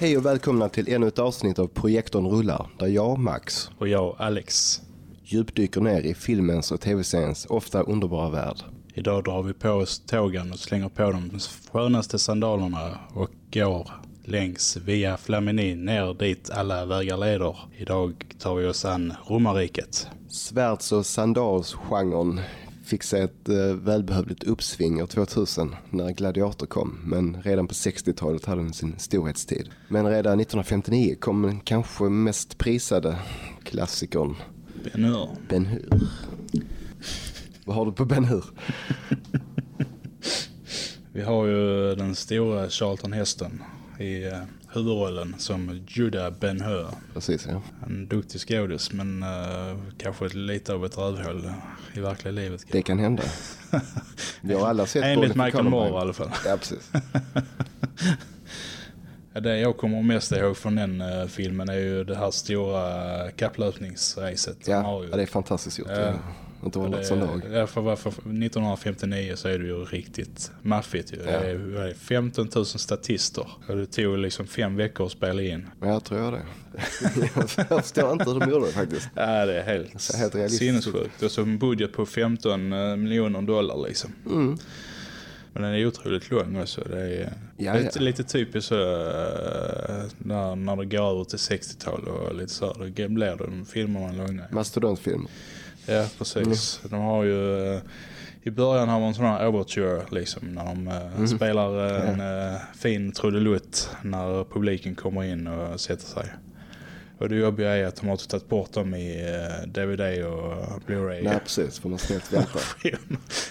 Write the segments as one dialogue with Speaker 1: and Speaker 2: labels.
Speaker 1: Hej och välkomna till ännu ett avsnitt av Projektorn rullar där jag, Max,
Speaker 2: Och jag, Alex.
Speaker 1: djupdyker ner i filmens och tv-seriens ofta underbara värld.
Speaker 2: Idag drar vi på oss tågen och slänger på de skönaste sandalerna och går längs via Flamini ner dit alla vägar leder. Idag tar vi oss an romarriket.
Speaker 1: Svärds- och sandalsgenren fick sig ett eh, välbehövligt uppsving år 2000 när Gladiator kom. Men redan på 60-talet hade den sin storhetstid. Men redan 1959 kom den kanske mest prisade klassikern
Speaker 2: Ben Hur.
Speaker 1: Ben Hur. Vad har du på Ben Hur?
Speaker 2: Vi har ju den stora Charlton Heston i eh, huvudrollen som Judah Ben Hur.
Speaker 1: Precis ja.
Speaker 2: En duktig skådis men eh, kanske lite av ett rövhål i verkliga livet.
Speaker 1: Det kan hända. Vi har alla sett
Speaker 2: Enligt Michael. Moore i alla fall.
Speaker 1: Ja, precis.
Speaker 2: Det jag kommer mest ihåg från den eh, filmen är ju det här stora uh, kapplöpningsracet.
Speaker 1: Ja, ja, det är fantastiskt gjort.
Speaker 2: Ja.
Speaker 1: Inte
Speaker 2: Och
Speaker 1: hållit sån dag.
Speaker 2: det, ja, för, för 1959 så är det ju riktigt maffigt. Ju. Det,
Speaker 1: Ja.
Speaker 2: det är 15 000 statister. Och det tog liksom fem veckor att spela in.
Speaker 1: Ja, jag tror jag det. jag förstår inte hur de gjorde det faktiskt.
Speaker 2: Ja, det är helt,
Speaker 1: helt
Speaker 2: sinnessjukt. Och så en budget på 15 eh, miljoner dollar liksom.
Speaker 1: Mm.
Speaker 2: Men den är otroligt lång också. Det är
Speaker 1: Ja,
Speaker 2: lite,
Speaker 1: ja.
Speaker 2: lite typiskt så, eh, när, när det går över till 60-tal och lite så. Då blir de filmerna långa.
Speaker 1: Mastodontfilm.
Speaker 2: Ja, precis.
Speaker 1: Mm.
Speaker 2: De har ju... eh, I början har man sån här overture liksom när de eh,
Speaker 1: Mm.
Speaker 2: spelar eh, en eh, fin trudelutt när publiken kommer in och sätter sig. Och det jobbiga är att de har tagit bort dem i DVD och Blu-ray.
Speaker 1: Nej, precis. Får man snällt vänta.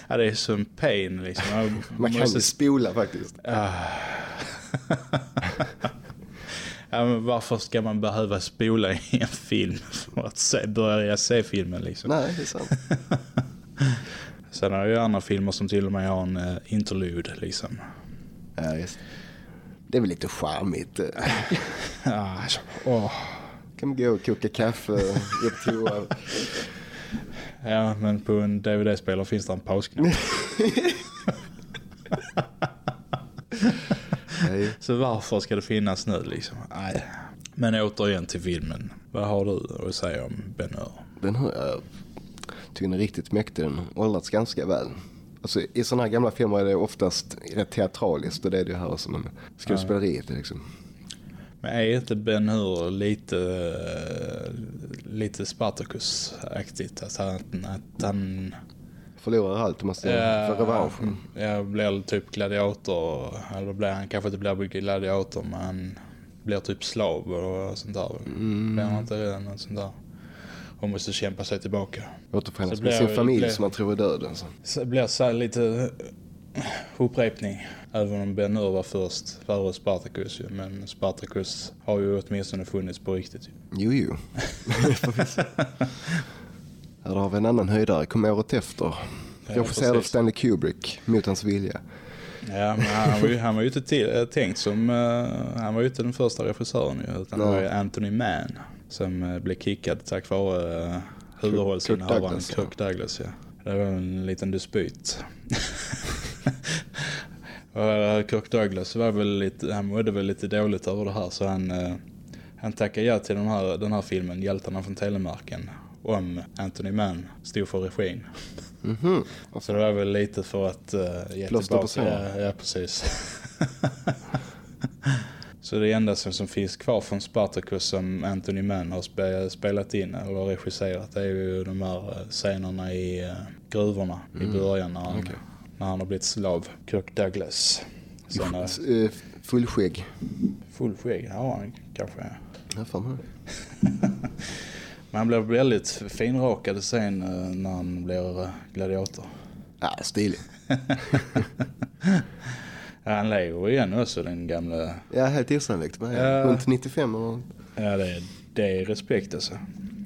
Speaker 2: ja, det är som pain liksom. Jag
Speaker 1: Man kan
Speaker 2: måste
Speaker 1: ju spola faktiskt.
Speaker 2: Ja, men varför ska man behöva spola i en film för att se, börja se filmen liksom?
Speaker 1: Nej, det är sant.
Speaker 2: Sen är det ju andra filmer som till och med har en uh, interlude liksom.
Speaker 1: Ja, just. Det är väl lite charmigt.
Speaker 2: Ja, alltså, åh.
Speaker 1: Kan man gå och koka kaffe, på toa.
Speaker 2: ja, men på en DVD-spelare finns det en pausknapp.
Speaker 1: Nej.
Speaker 2: Så varför ska det finnas nu liksom? Nej. Men återigen till filmen. Vad har du att säga om Ben Hur?
Speaker 1: Den här, jag tycker den är riktigt mäktig. Den åldrats ganska väl. Alltså, I sådana här gamla filmer är det oftast rätt teatraliskt och det är det här som skådespeleriet liksom.
Speaker 2: Men är inte Ben Hur lite, lite Spartacus-aktigt? Alltså att, att han
Speaker 1: Förlorar allt och måste
Speaker 2: Ja,
Speaker 1: få revansch.
Speaker 2: Jag blir typ gladiator. Eller blir han kanske inte blir gladiator men blir typ slav och sånt där.
Speaker 1: Mm.
Speaker 2: Blir han inte något sånt där? Och måste kämpa sig tillbaka.
Speaker 1: Återförenas med sin familj
Speaker 2: blir-
Speaker 1: som man tror är död. Alltså.
Speaker 2: Så blir så lite upprepning. Även om Ben Hur var först före Spartacus ju. Men Spartacus har ju åtminstone funnits på riktigt ju.
Speaker 1: Jo, jo. Här har vi en annan höjdare, kom året efter. Regisserad av
Speaker 2: precis.
Speaker 1: Stanley Kubrick, mot hans vilja.
Speaker 2: Ja, men han var ju, han var ju inte till, äh, tänkt som... eh, han var ju inte den första regissören ju, utan det var ju Anthony Mann som uh, blev kickad tack vare uh, huvudrollsinnehavaren
Speaker 1: ja.
Speaker 2: Kirk Douglas. Ja. Det var en liten dispyt. Eh, Kirk Douglas var väl lite, han mådde väl lite dåligt över det här så han, eh, han tackade ja till den här, den här filmen Hjältarna från Telemarken om Anthony Mann stod för regin.
Speaker 1: Mhm.
Speaker 2: Så det var väl lite för att uh, ge
Speaker 1: Plåster
Speaker 2: tillbaka. Ja, ja, precis. Så det enda som, som finns kvar från Spartacus som Anthony Mann har spe, spelat in eller regisserat är ju de här eh, scenerna i uh, gruvorna i början när han,
Speaker 1: Mm. okej.
Speaker 2: när han har blivit slav. Kirk Douglas. Sen, uh,
Speaker 1: Fullskägg.
Speaker 2: full skägg, ja han kanske.
Speaker 1: Ja, fan.
Speaker 2: Men han blev väldigt finrakad sen eh, när han blir eh, gladiator.
Speaker 1: Ja, stilig.
Speaker 2: Ja, han lever igen också den gamla
Speaker 1: Ja, helt osannolikt. Men
Speaker 2: Ja.
Speaker 1: Runt 95 eller
Speaker 2: Ja, det, är- det är respekt alltså.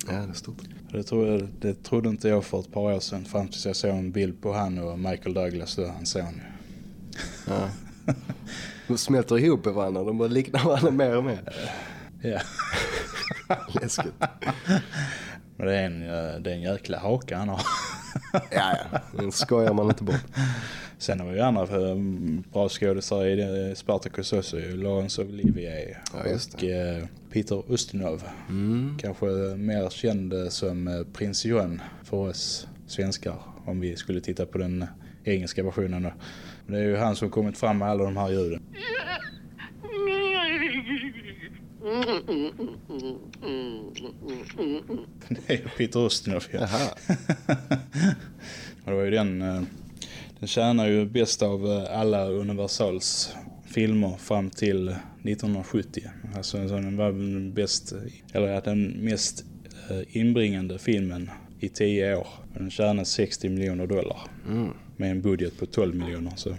Speaker 1: Ja, det är stort.
Speaker 2: Det, tro, det trodde inte jag för ett par år sedan fram tills jag såg en bild på han och Michael Douglas då, hans son.
Speaker 1: Ja. De smälter ihop varandra. De bara liknar varandra mer och mer.
Speaker 2: Ja.
Speaker 1: Läskigt.
Speaker 2: Men det är en, eh, det är en jäkla haka han har.
Speaker 1: Ja, ja. Den skojar man inte bort.
Speaker 2: Sen har vi ju andra eh, bra skådespelare i det, Spartacus också. ju. Laurence Olivier
Speaker 1: Ja, just
Speaker 2: och eh, Peter Ustinov.
Speaker 1: Mm.
Speaker 2: Kanske mer känd som eh, Prins John för oss svenskar. Om vi skulle titta på den engelska versionen då. Det är ju han som kommit fram med alla de här ljuden. Det är Peter Ustinov ja. Det var ju den, eh, den tjänar ju bäst av eh, alla Universals filmer fram till 1970. Alltså så den var den bäst, eller den mest eh, inbringande filmen i tio år. Den tjänade 60 miljoner dollar
Speaker 1: Mm.
Speaker 2: med en budget på 12 miljoner. Så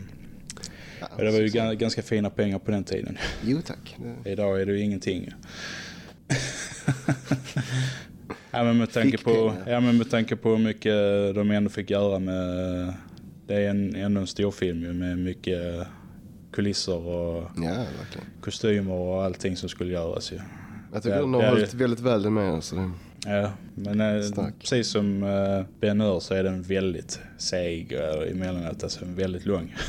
Speaker 1: Ja,
Speaker 2: det var ju
Speaker 1: så-
Speaker 2: ga- ganska fina pengar på den tiden.
Speaker 1: Jo tack.
Speaker 2: Idag är det ju ingenting. ja, men med tanke på, ja, men med tanke på hur mycket de ändå fick göra med... Det är en, ändå en stor film med mycket kulisser och
Speaker 1: Ja,
Speaker 2: kostymer och allting som skulle göras ju.
Speaker 1: Jag tycker
Speaker 2: Ja,
Speaker 1: den har hållit väldigt väl med. Så det...
Speaker 2: Ja, men eh,
Speaker 1: Stark.
Speaker 2: precis som eh, Ben Hur så är den väldigt seg och emellanåt, alltså väldigt lång.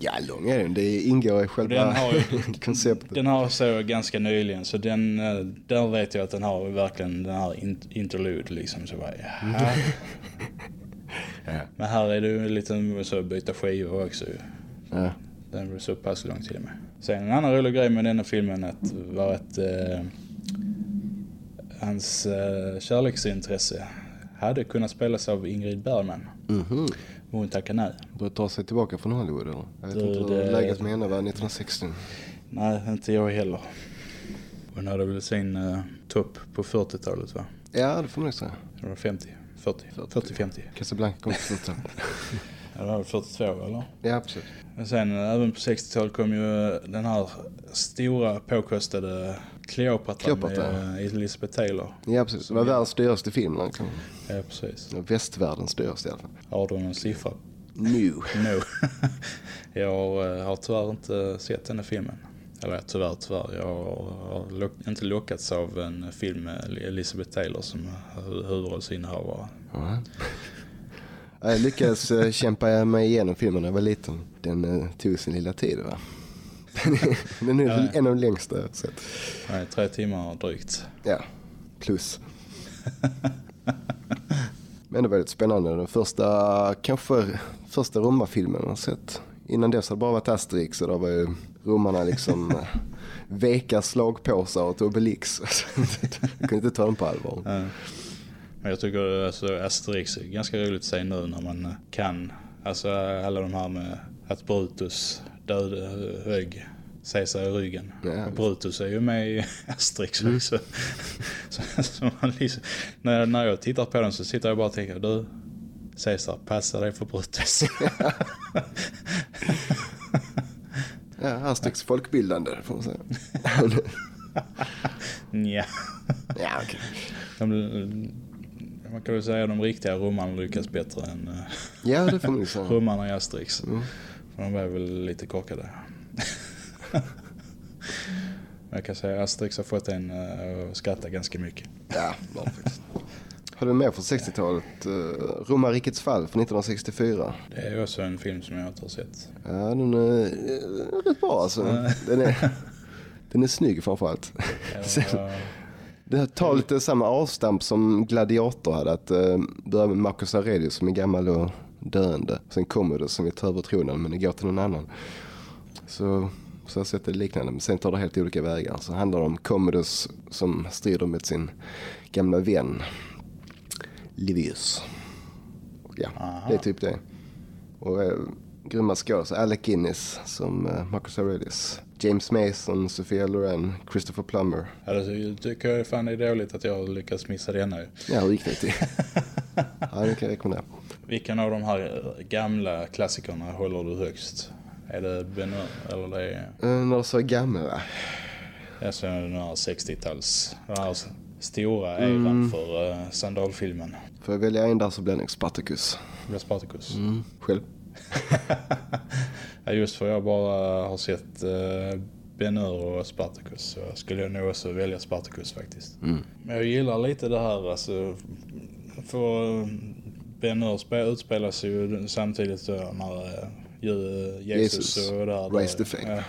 Speaker 1: Ja, lång är den. Det ingår i själva
Speaker 2: Den har
Speaker 1: konceptet.
Speaker 2: Den har så ganska nyligen så den, eh, där vet jag att den har verkligen den här in- interlude liksom så bara.
Speaker 1: Ja.
Speaker 2: Men här är det ju lite så byta skivor också.
Speaker 1: Ja.
Speaker 2: Den var så pass lång till och med. Sen en annan rolig grej med denna filmen att var att eh, hans eh, kärleksintresse hade kunnat spelas av Ingrid Bergman.
Speaker 1: Mhm.
Speaker 2: Men hon tackade nej.
Speaker 1: Börjat dra sig tillbaka från Hollywood eller? Jag vet
Speaker 2: Det-
Speaker 1: inte hur
Speaker 2: det-
Speaker 1: läget med henne var 1960.
Speaker 2: Nej, inte jag heller. Hon hade väl sin eh, topp på 40-talet va?
Speaker 1: Ja, det får man nog säga.
Speaker 2: Det var 50, 40, 40-50.
Speaker 1: Casablanca kom till slut.
Speaker 2: Ja, det var väl 42 eller?
Speaker 1: Ja, absolut.
Speaker 2: Men sen eh, även på 60-talet kom ju den här stora påkostade Cleopatra,
Speaker 1: Cleopatra.
Speaker 2: med eh, Elizabeth Taylor.
Speaker 1: Ja, precis. Det var världens dyraste film. Liksom.
Speaker 2: Ja, precis.
Speaker 1: Västvärldens dyraste i alla fall.
Speaker 2: Har du någon siffra?
Speaker 1: Nu.
Speaker 2: No. jag har, eh, har tyvärr inte sett den här filmen. Eller tyvärr, tyvärr. Jag har lock, inte lockats av en film med Elizabeth Taylor som hu- huvudrollsinnehavare.
Speaker 1: Ja. Jag lyckades eh, kämpa mig igenom filmen när jag var liten. Den tog sin lilla tid va? Den är
Speaker 2: Ja.
Speaker 1: en av de längsta jag har sett.
Speaker 2: Nej, tre timmar drygt.
Speaker 1: Ja, plus. Men det var lite spännande. Den första, kanske första romarfilmen jag har sett. Innan dess hade det bara varit Asterix och då var ju romarna liksom veka slagpåsar och Obelix. Jag kunde inte ta dem på allvar.
Speaker 2: Ja. Men jag tycker alltså Asterix är ganska roligt att se nu när man kan. Alltså alla de här med att Brutus död hög Caesar i ryggen.
Speaker 1: Ja,
Speaker 2: och Brutus är ju med i Asterix också. så, så liksom, när, när jag tittar på den så sitter jag bara och tänker du Caesar, passa dig för Brutus.
Speaker 1: Ja, Asterix folkbildande får man säga.
Speaker 2: Nja.
Speaker 1: ja, okej.
Speaker 2: De, man kan väl säga att de riktiga romarna lyckas bättre än uh,
Speaker 1: Ja, det får man säga.
Speaker 2: romarna i Asterix.
Speaker 1: Mm.
Speaker 2: För de var väl lite korkade. Jag kan säga att Asterix har fått en uh, att skratta ganska mycket.
Speaker 1: Ja, det faktiskt. Har du med från 60-talet? Uh, Romarrikets fall från 1964.
Speaker 2: Det är också en film som jag inte har sett.
Speaker 1: Ja, den är eh, rätt bra alltså. Den är, den är snygg framförallt.
Speaker 2: Jag,
Speaker 1: Det tar lite samma avstamp som Gladiator hade. Att börja med Marcus Aurelius som är gammal och döende. Sen Commodus som vill ta över tronen men det går till någon annan. Så så jag har sett det liknande. Men sen tar det helt olika vägar. Så handlar det om Commodus som strider med sin gamla vän Livius. Och ja,
Speaker 2: Aha.
Speaker 1: det är typ det. Och eh, grymma skådespelare. Alec Guinness som eh, Marcus Aurelius. James Mason, Sophia Loren, Christopher Plummer.
Speaker 2: alltså, jag tycker fan det är dåligt att jag lyckas missa denna. ju.
Speaker 1: Ja, hur gick det till? ja, det kan jag rekommendera.
Speaker 2: Vilken av de här gamla klassikerna håller du högst? Är det Ben Hur eller det är
Speaker 1: när du sa gamla.
Speaker 2: alltså den här 60-tals, den här stora eran för uh, sandalfilmen?
Speaker 1: Får jag välja en där så blir det Spartacus.
Speaker 2: Det blir Spartacus.
Speaker 1: Mm. Själv?
Speaker 2: Ja, just för jag bara har sett uh, Ben Hur och Spartacus så skulle jag nog också välja Spartacus faktiskt.
Speaker 1: Mm.
Speaker 2: Men jag gillar lite det här alltså, för Ben spe- utspelas ju samtidigt då när uh, Jesus,
Speaker 1: Jesus.
Speaker 2: och där.
Speaker 1: Raise the.
Speaker 2: Ja.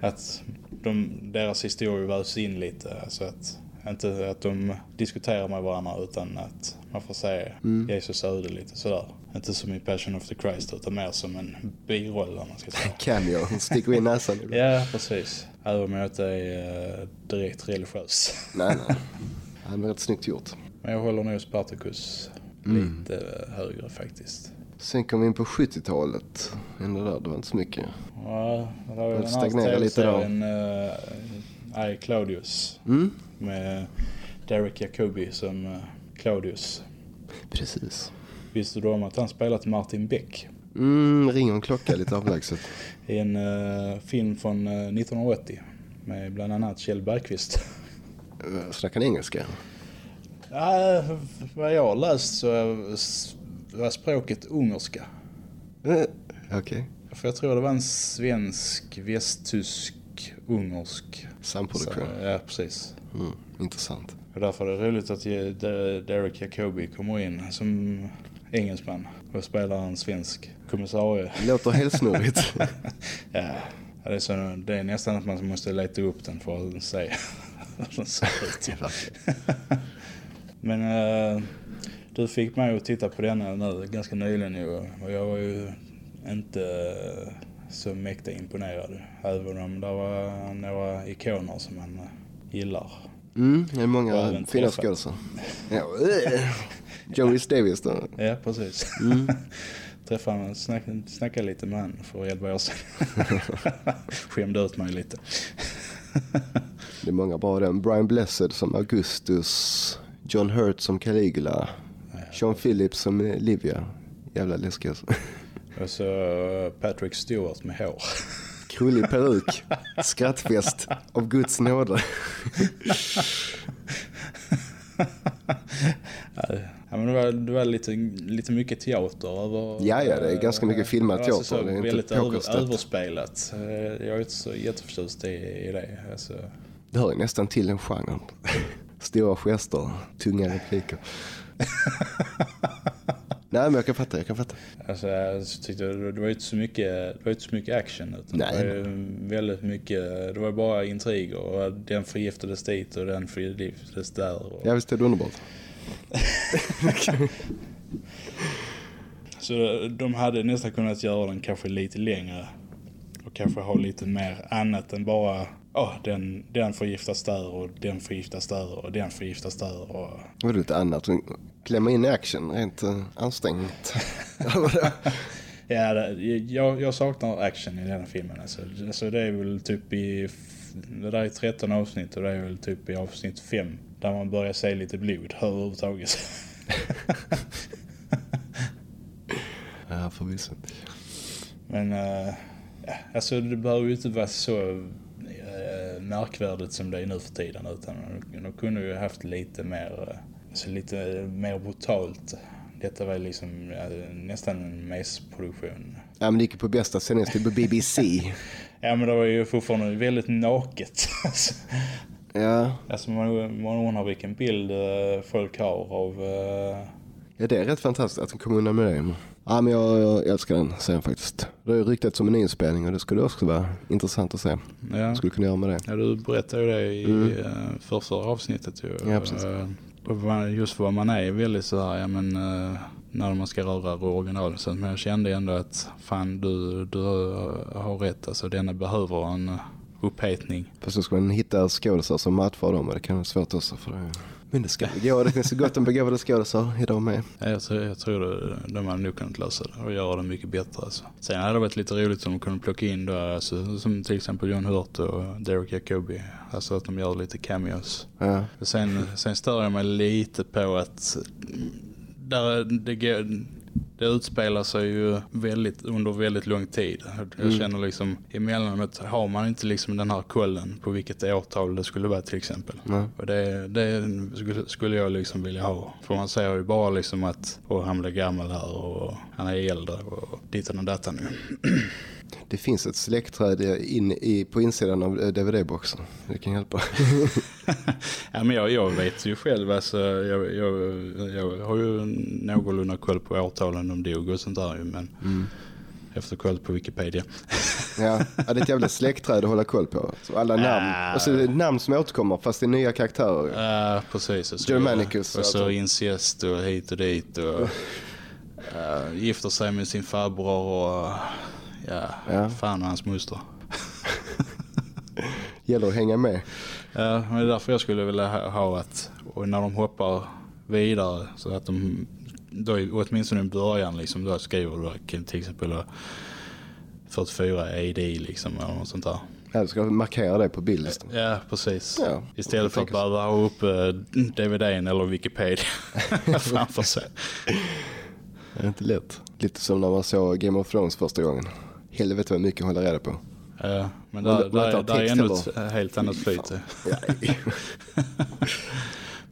Speaker 2: att de, deras historia vävs in lite. Alltså att, inte att de diskuterar med varandra utan att man får se
Speaker 1: Mm.
Speaker 2: Jesus öde lite sådär. Inte som i Passion of the Christ utan mer som en biroll om man ska säga.
Speaker 1: Cameo, sticker in näsan.
Speaker 2: ja, precis. Även om jag inte är eh, direkt religiös.
Speaker 1: Nej, nej. Han är rätt snyggt gjort.
Speaker 2: Men jag håller nog Spartacus
Speaker 1: Mm.
Speaker 2: lite högre faktiskt.
Speaker 1: Sen kom vi in på 70-talet. Ändå där, det var inte så mycket.
Speaker 2: Ja, det var ju här
Speaker 1: lite då.
Speaker 2: tv-serien uh, I, Claudius
Speaker 1: Mm,
Speaker 2: med Derek Jacobi som eh, Claudius.
Speaker 1: precis.
Speaker 2: Visste du om att han spelat Martin Beck
Speaker 1: Mm, ringer en klocka lite avlägset.
Speaker 2: i en eh, film från eh, 1980 med bland annat Kjell Bergqvist.
Speaker 1: Eh, Snackar ni engelska?
Speaker 2: Ja, vad jag har läst så var språket ungerska.
Speaker 1: Eh, Okej,
Speaker 2: För jag tror det var en svensk, västtysk, ungersk.
Speaker 1: samproduktion.
Speaker 2: Ja, precis.
Speaker 1: Mm, intressant.
Speaker 2: Och därför är det roligt att Derek Jacobi kommer in som engelsman och spelar en svensk kommissarie.
Speaker 1: Låter helt snurrigt.
Speaker 2: Ja, det är, så, det är nästan att man måste leta upp den för att se hur den ser ut. Men eh, du fick mig att titta på denna nu ganska nyligen ju, och jag var ju inte eh, så mäktigt imponerad. Även om det var några ikoner som man gillar.
Speaker 1: Mm, det är många fina skådisar. Ja, eh. Joe Rhys Davis då.
Speaker 2: Ja, precis.
Speaker 1: Mm.
Speaker 2: Träffade honom, snack, snackade lite med honom för 11 år sedan. Skämde ut mig lite.
Speaker 1: Det är många bra den. Brian Blessed som Augustus. John Hurt som Caligula. Sean Phillips som eh, Livia. Jävla läskig alltså.
Speaker 2: Och så eh, Patrick Stewart med hår.
Speaker 1: Krullig peruk. Skrattfest av Guds nåde.
Speaker 2: Ja, men det var, det var lite, lite mycket teater över...
Speaker 1: Ja, ja, det är ganska mycket
Speaker 2: var alltså
Speaker 1: teater,
Speaker 2: Så
Speaker 1: det är
Speaker 2: väldigt över, överspelat. Eh, Jag är inte så jätteförtjust i, i det. Alltså,
Speaker 1: Det hör ju nästan till den genren. Stora gester, tunga repliker. Nej men jag kan fatta, jag kan fatta.
Speaker 2: alltså, jag tyckte det var inte så mycket, det var inte så mycket action. Utan
Speaker 1: Nej.
Speaker 2: Det var väldigt mycket, det var bara intriger. Och den förgiftades dit och den förgiftades där. Och,
Speaker 1: Ja visst är det underbart.
Speaker 2: Så de hade nästan kunnat göra den kanske lite längre. Och kanske ha lite mer annat än bara oh, den, den förgiftas där och den förgiftas där och den förgiftas där. Och...
Speaker 1: Det var lite annat. Klämma in action, rent uh, ansträngt.
Speaker 2: Ja, det, jag, jag saknar action i den här filmen. Alltså, alltså det är väl typ i... Det där är 13 avsnitt och det är väl typ i avsnitt 5 där man börjar se lite blod överhuvudtaget.
Speaker 1: ja förvisso.
Speaker 2: Men ja, alltså det behöver ju inte vara så äh, märkvärdigt som det är nu för tiden utan de, de kunde ju haft lite mer, äh, alltså lite mer brutalt. Detta var liksom äh, nästan en mesproduktion.
Speaker 1: Ja men det gick på bästa sändningstid på BBC.
Speaker 2: Ja men det var ju fortfarande väldigt naket.
Speaker 1: Ja,
Speaker 2: alltså man, man undrar vilken bild folk har av...
Speaker 1: Ja det är rätt fantastiskt att de kom undan med det. Ja men jag, jag älskar den serien faktiskt. Det har ju ryktats som en nyinspelning och det skulle också vara intressant att se.
Speaker 2: ja.
Speaker 1: Skulle kunna göra med det.
Speaker 2: Ja, du berättade ju det i
Speaker 1: Mm.
Speaker 2: eh, första avsnittet ju.
Speaker 1: Ja, precis.
Speaker 2: Eh, just vad man är väldigt så här, ja men eh, när man ska röra originalet. Så, men jag kände ändå att fan du, du har rätt. Alltså denna behöver en upphetning.
Speaker 1: Fast då ska man hitta skådisar som matchar dem och det kan vara svårt också för det. Men det ska gå. Det finns så gott om begåvade skådisar idag med.
Speaker 2: Ja, Jag tror, jag tror det, de hade nog kunnat lösa det och göra det mycket bättre. Alltså. Sen hade det varit lite roligt om de kunde plocka in då, alltså, som till exempel John Hurt och Derek Jacobi. Alltså att de gör lite cameos.
Speaker 1: Ja.
Speaker 2: Sen, sen stör jag mig lite på att där, det, går- det utspelar sig ju väldigt, under väldigt lång tid. Jag
Speaker 1: Mm.
Speaker 2: känner liksom emellanåt har man inte liksom den här kollen på vilket årtal det skulle vara till exempel.
Speaker 1: Nej.
Speaker 2: Och det, det skulle, jag liksom vilja ha. För man ser ju bara liksom att åh, han blir gammal här och han är äldre och ditten och datan nu.
Speaker 1: Det finns ett släktträd in i, på insidan av DVD-boxen. Det kan hjälpa.
Speaker 2: ja, men jag, jag vet ju själv, alltså, jag, jag, jag har ju någorlunda koll på årtalen de dog och sånt där. Men mm. efter koll på Wikipedia.
Speaker 1: ja, det är ett jävla släktträd att hålla koll på. Så alla namn. Uh, och så är det namn som återkommer fast det är nya karaktärer.
Speaker 2: Ja, uh, precis. Och så,
Speaker 1: Germanicus.
Speaker 2: Och så incest och hit och dit. Och, uh, gifter sig med sin farbror och ja, ja. fan och hans moster.
Speaker 1: Gäller att hänga med.
Speaker 2: Ja, men det är därför jag skulle vilja ha att och när de hoppar vidare så att de då åtminstone i början liksom då skriver du till exempel 44 AD liksom eller något sånt där.
Speaker 1: Ja, du ska markera det på bildlistan.
Speaker 2: Ja, precis. Ja, Istället för att bara ha upp eh, DVDn eller Wikipedia framför sig.
Speaker 1: Det är inte lätt. Lite som när man såg Game of Thrones första gången. Helvete vad mycket att hålla reda på.
Speaker 2: Ja, men där, där, där, där är ändå ett helt annat flyt.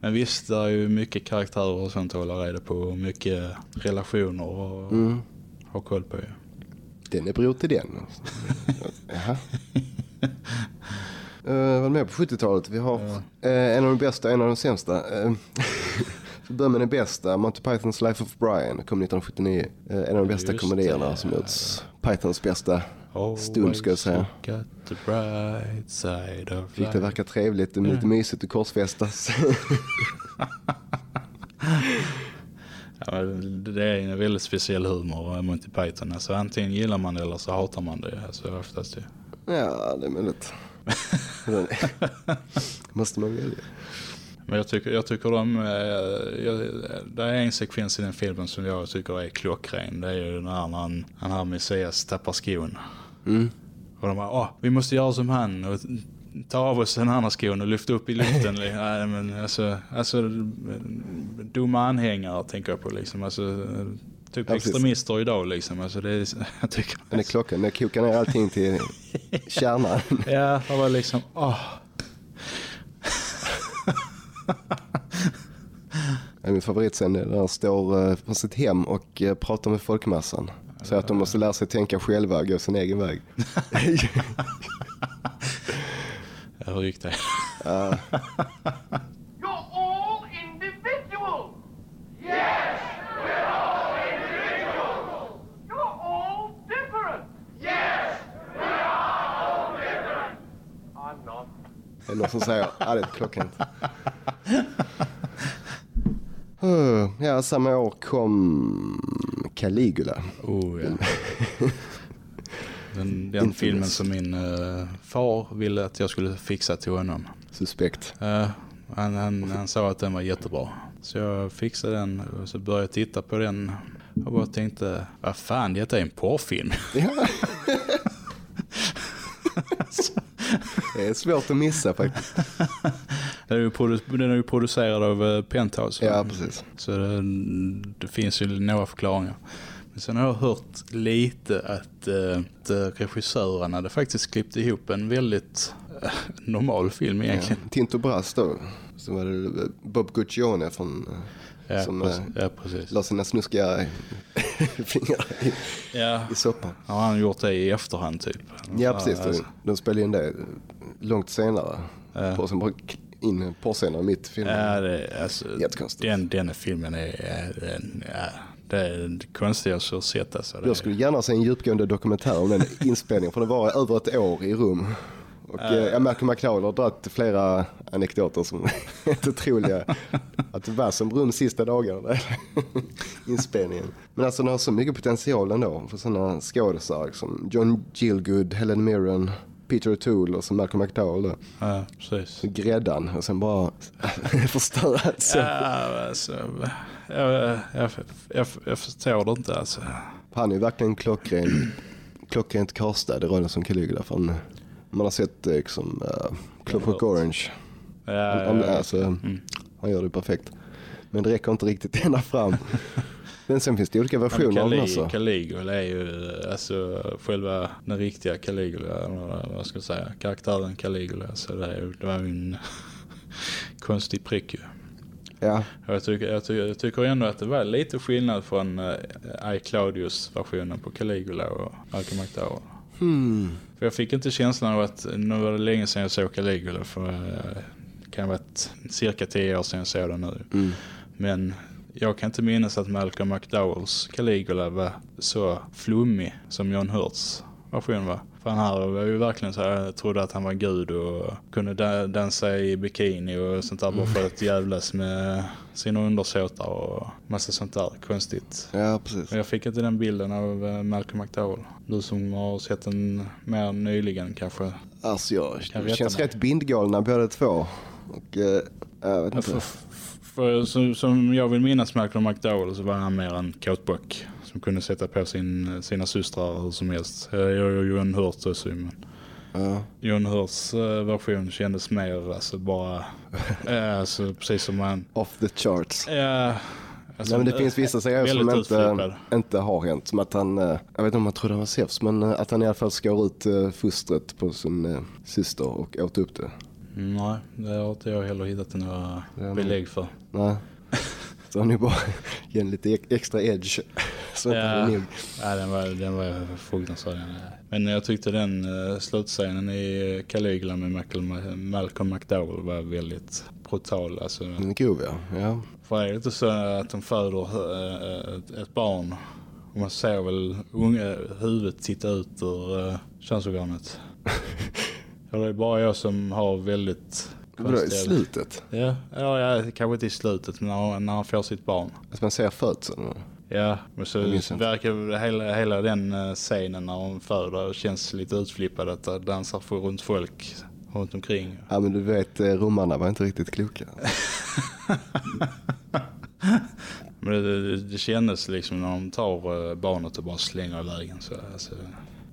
Speaker 2: men visst, det är ju mycket karaktärer och sånt att hålla reda på. Och mycket relationer och mm. ha koll på.
Speaker 1: Den är bror till den. Jaha. Uh, var med på 70-talet. Vi har ja. uh, en av de bästa, en av de sämsta. Uh, Så börjar med den bästa, Monty Pythons Life of Brian kom 1979. Uh, en av de bästa komedierna som gjorts. Pythons bästa stund ska jag säga. Fick det verka trevligt, lite mysigt att korsfästas.
Speaker 2: ja, det är en väldigt speciell humor, Monty Python. Alltså, antingen gillar man det eller så hatar man det. Alltså, oftast det.
Speaker 1: Ja, det är möjligt. måste man välja.
Speaker 2: Men jag tycker, jag tycker de, eh, jag, det är en sekvens i den filmen som jag tycker är klockren. Det är ju när han, han här Messias tappar skon. Mm. Och de bara, åh, vi måste göra som han och ta av oss den andra skon och lyfta upp i luften. Nej, men alltså, alltså dumma anhängare tänker jag på liksom. Alltså, typ ja, extremister idag liksom. Alltså, det är, jag tycker,
Speaker 1: den är klockan, den kokar ner allting till kärnan.
Speaker 2: ja, det var liksom, åh.
Speaker 1: Min favoritscen är när han står eh, på sitt hem och eh, pratar med folkmassan. Så att de måste lära sig tänka själva och gå sin egen väg.
Speaker 2: Hur gick det?
Speaker 1: Det är någon som säger, ja det är klockrent. Uh, ja, samma år kom Caligula.
Speaker 2: Oh, ja. Den, den filmen som min uh, far ville att jag skulle fixa till honom.
Speaker 1: Suspekt.
Speaker 2: Uh, han, han, han sa att den var jättebra. Så jag fixade den och så började jag titta på den och bara tänkte, vad fan, detta är en porrfilm. Ja.
Speaker 1: Det är svårt att missa faktiskt.
Speaker 2: Den är ju, produ den är ju producerad av uh, Penthouse.
Speaker 1: Ja, precis.
Speaker 2: Så det, det, finns ju några förklaringar. Men sen har jag hört lite att, uh, att regissören hade faktiskt klippt ihop en väldigt normal film egentligen.
Speaker 1: Ja, Tinto Brass då. Så var det Bob Guccione från...
Speaker 2: Ja, som precis. Ja, precis.
Speaker 1: la sina snuskiga fingrar i,
Speaker 2: ja.
Speaker 1: i soppan.
Speaker 2: Ja, han har gjort det i efterhand typ.
Speaker 1: Ja, precis. Alltså. De spelade in det långt senare. Ja. På som bara in porrscener mitt i filmen.
Speaker 2: Ja, det, alltså, Den, den filmen är, ja, det är det konstigaste jag sett. Alltså.
Speaker 1: Jag skulle gärna se en djupgående dokumentär om den inspelningen. för det var över ett år i rum. Och uh, jag märker McCloud har dragit flera anekdoter som är inte troliga. Att det var som brunn sista dagarna inspelningen. Men alltså den har så mycket potential ändå för sådana skådespelare som John Gielgud, Helen Mirren, Peter O'Toole och så Malcolm McDowell då.
Speaker 2: Ja, precis.
Speaker 1: Gräddan och sen bara förstöra allt.
Speaker 2: Ja, alltså, jag, jag, jag, jag förstår det inte alltså.
Speaker 1: Han är verkligen klockren, klockrent kastad i rollen som Caligula. För man har sett liksom, uh, Clockwork Orange.
Speaker 2: Ja, han,
Speaker 1: ja, alltså, mm. han gör det perfekt. Men det räcker inte riktigt ända fram. Men sen finns det olika versioner av den också.
Speaker 2: Caligula är ju alltså själva den riktiga Caligula, vad ska jag säga, karaktären Caligula. Så det, är, det var en konstig prick ju.
Speaker 1: Ja.
Speaker 2: Jag tycker, jag, tycker, jag tycker ändå att det var lite skillnad från uh, I. Claudius versionen på Caligula och Malcolm McDowell.
Speaker 1: Hmm.
Speaker 2: För jag fick inte känslan av att nu var det länge sedan jag såg Caligula för eh, det kan ha varit cirka tio år sedan jag såg den nu.
Speaker 1: Mm.
Speaker 2: Men jag kan inte minnas att Malcolm McDowells Caligula var så flummig som John Hurts version var. För han här var ju verkligen så här, jag trodde att han var gud och kunde da dansa i bikini och sånt där bara för att jävlas med sina undersåtar och massa sånt där konstigt.
Speaker 1: Ja, precis.
Speaker 2: Men jag fick inte den bilden av eh, Malcolm McDowell. Du som har sett den mer nyligen kanske.
Speaker 1: Alltså jag
Speaker 2: Kan
Speaker 1: känns
Speaker 2: mig.
Speaker 1: rätt bindgalna båda två. Och eh, jag vet inte.
Speaker 2: För, för, som, som jag vill minnas Malcolm McDowell så var han mer en kåtbock som kunde sätta på sin, sina systrar hur som helst. Eh, Jag och Johan Hurt också men
Speaker 1: Ja.
Speaker 2: Johan Hurts version kändes mer alltså bara eh, alltså, precis som man
Speaker 1: Off the charts.
Speaker 2: ja, alltså,
Speaker 1: Nej, men det finns vissa serier som inte, inte har hänt. Som att han, eh, jag vet inte om han trodde han var Zeus, men att han i alla fall skar ut fostret på sin syster och åt upp det.
Speaker 2: Nej, det har inte jag heller hittat några belägg för.
Speaker 1: Nej. Så han är bara ge en lite ex- extra edge. Så
Speaker 2: Ja.
Speaker 1: nog.
Speaker 2: Ja, den var, den var fruktansvärd. Men jag tyckte den uh, slutscenen i Caligula med Malcolm, Malcolm McDowell var väldigt brutal. Alltså,
Speaker 1: Den är grov ja. ja.
Speaker 2: för är det inte så att de föder eh, ett, barn och man ser väl unga, huvudet titta ut ur uh, könsorganet? Eller är det bara jag som har väldigt
Speaker 1: Vadå, i slutet?
Speaker 2: Ja, ja, ja, kanske inte i slutet men när, när han får sitt barn.
Speaker 1: Att man ser födseln?
Speaker 2: Ja, men så verkar hela, hela den eh, scenen när hon föder känns lite utflippad att det dansar för runt folk runt omkring.
Speaker 1: Ja men du vet, eh, romarna var inte riktigt kloka.
Speaker 2: Men det, det, det kändes liksom när de tar eh, barnet och bara slänger iväg en så alltså,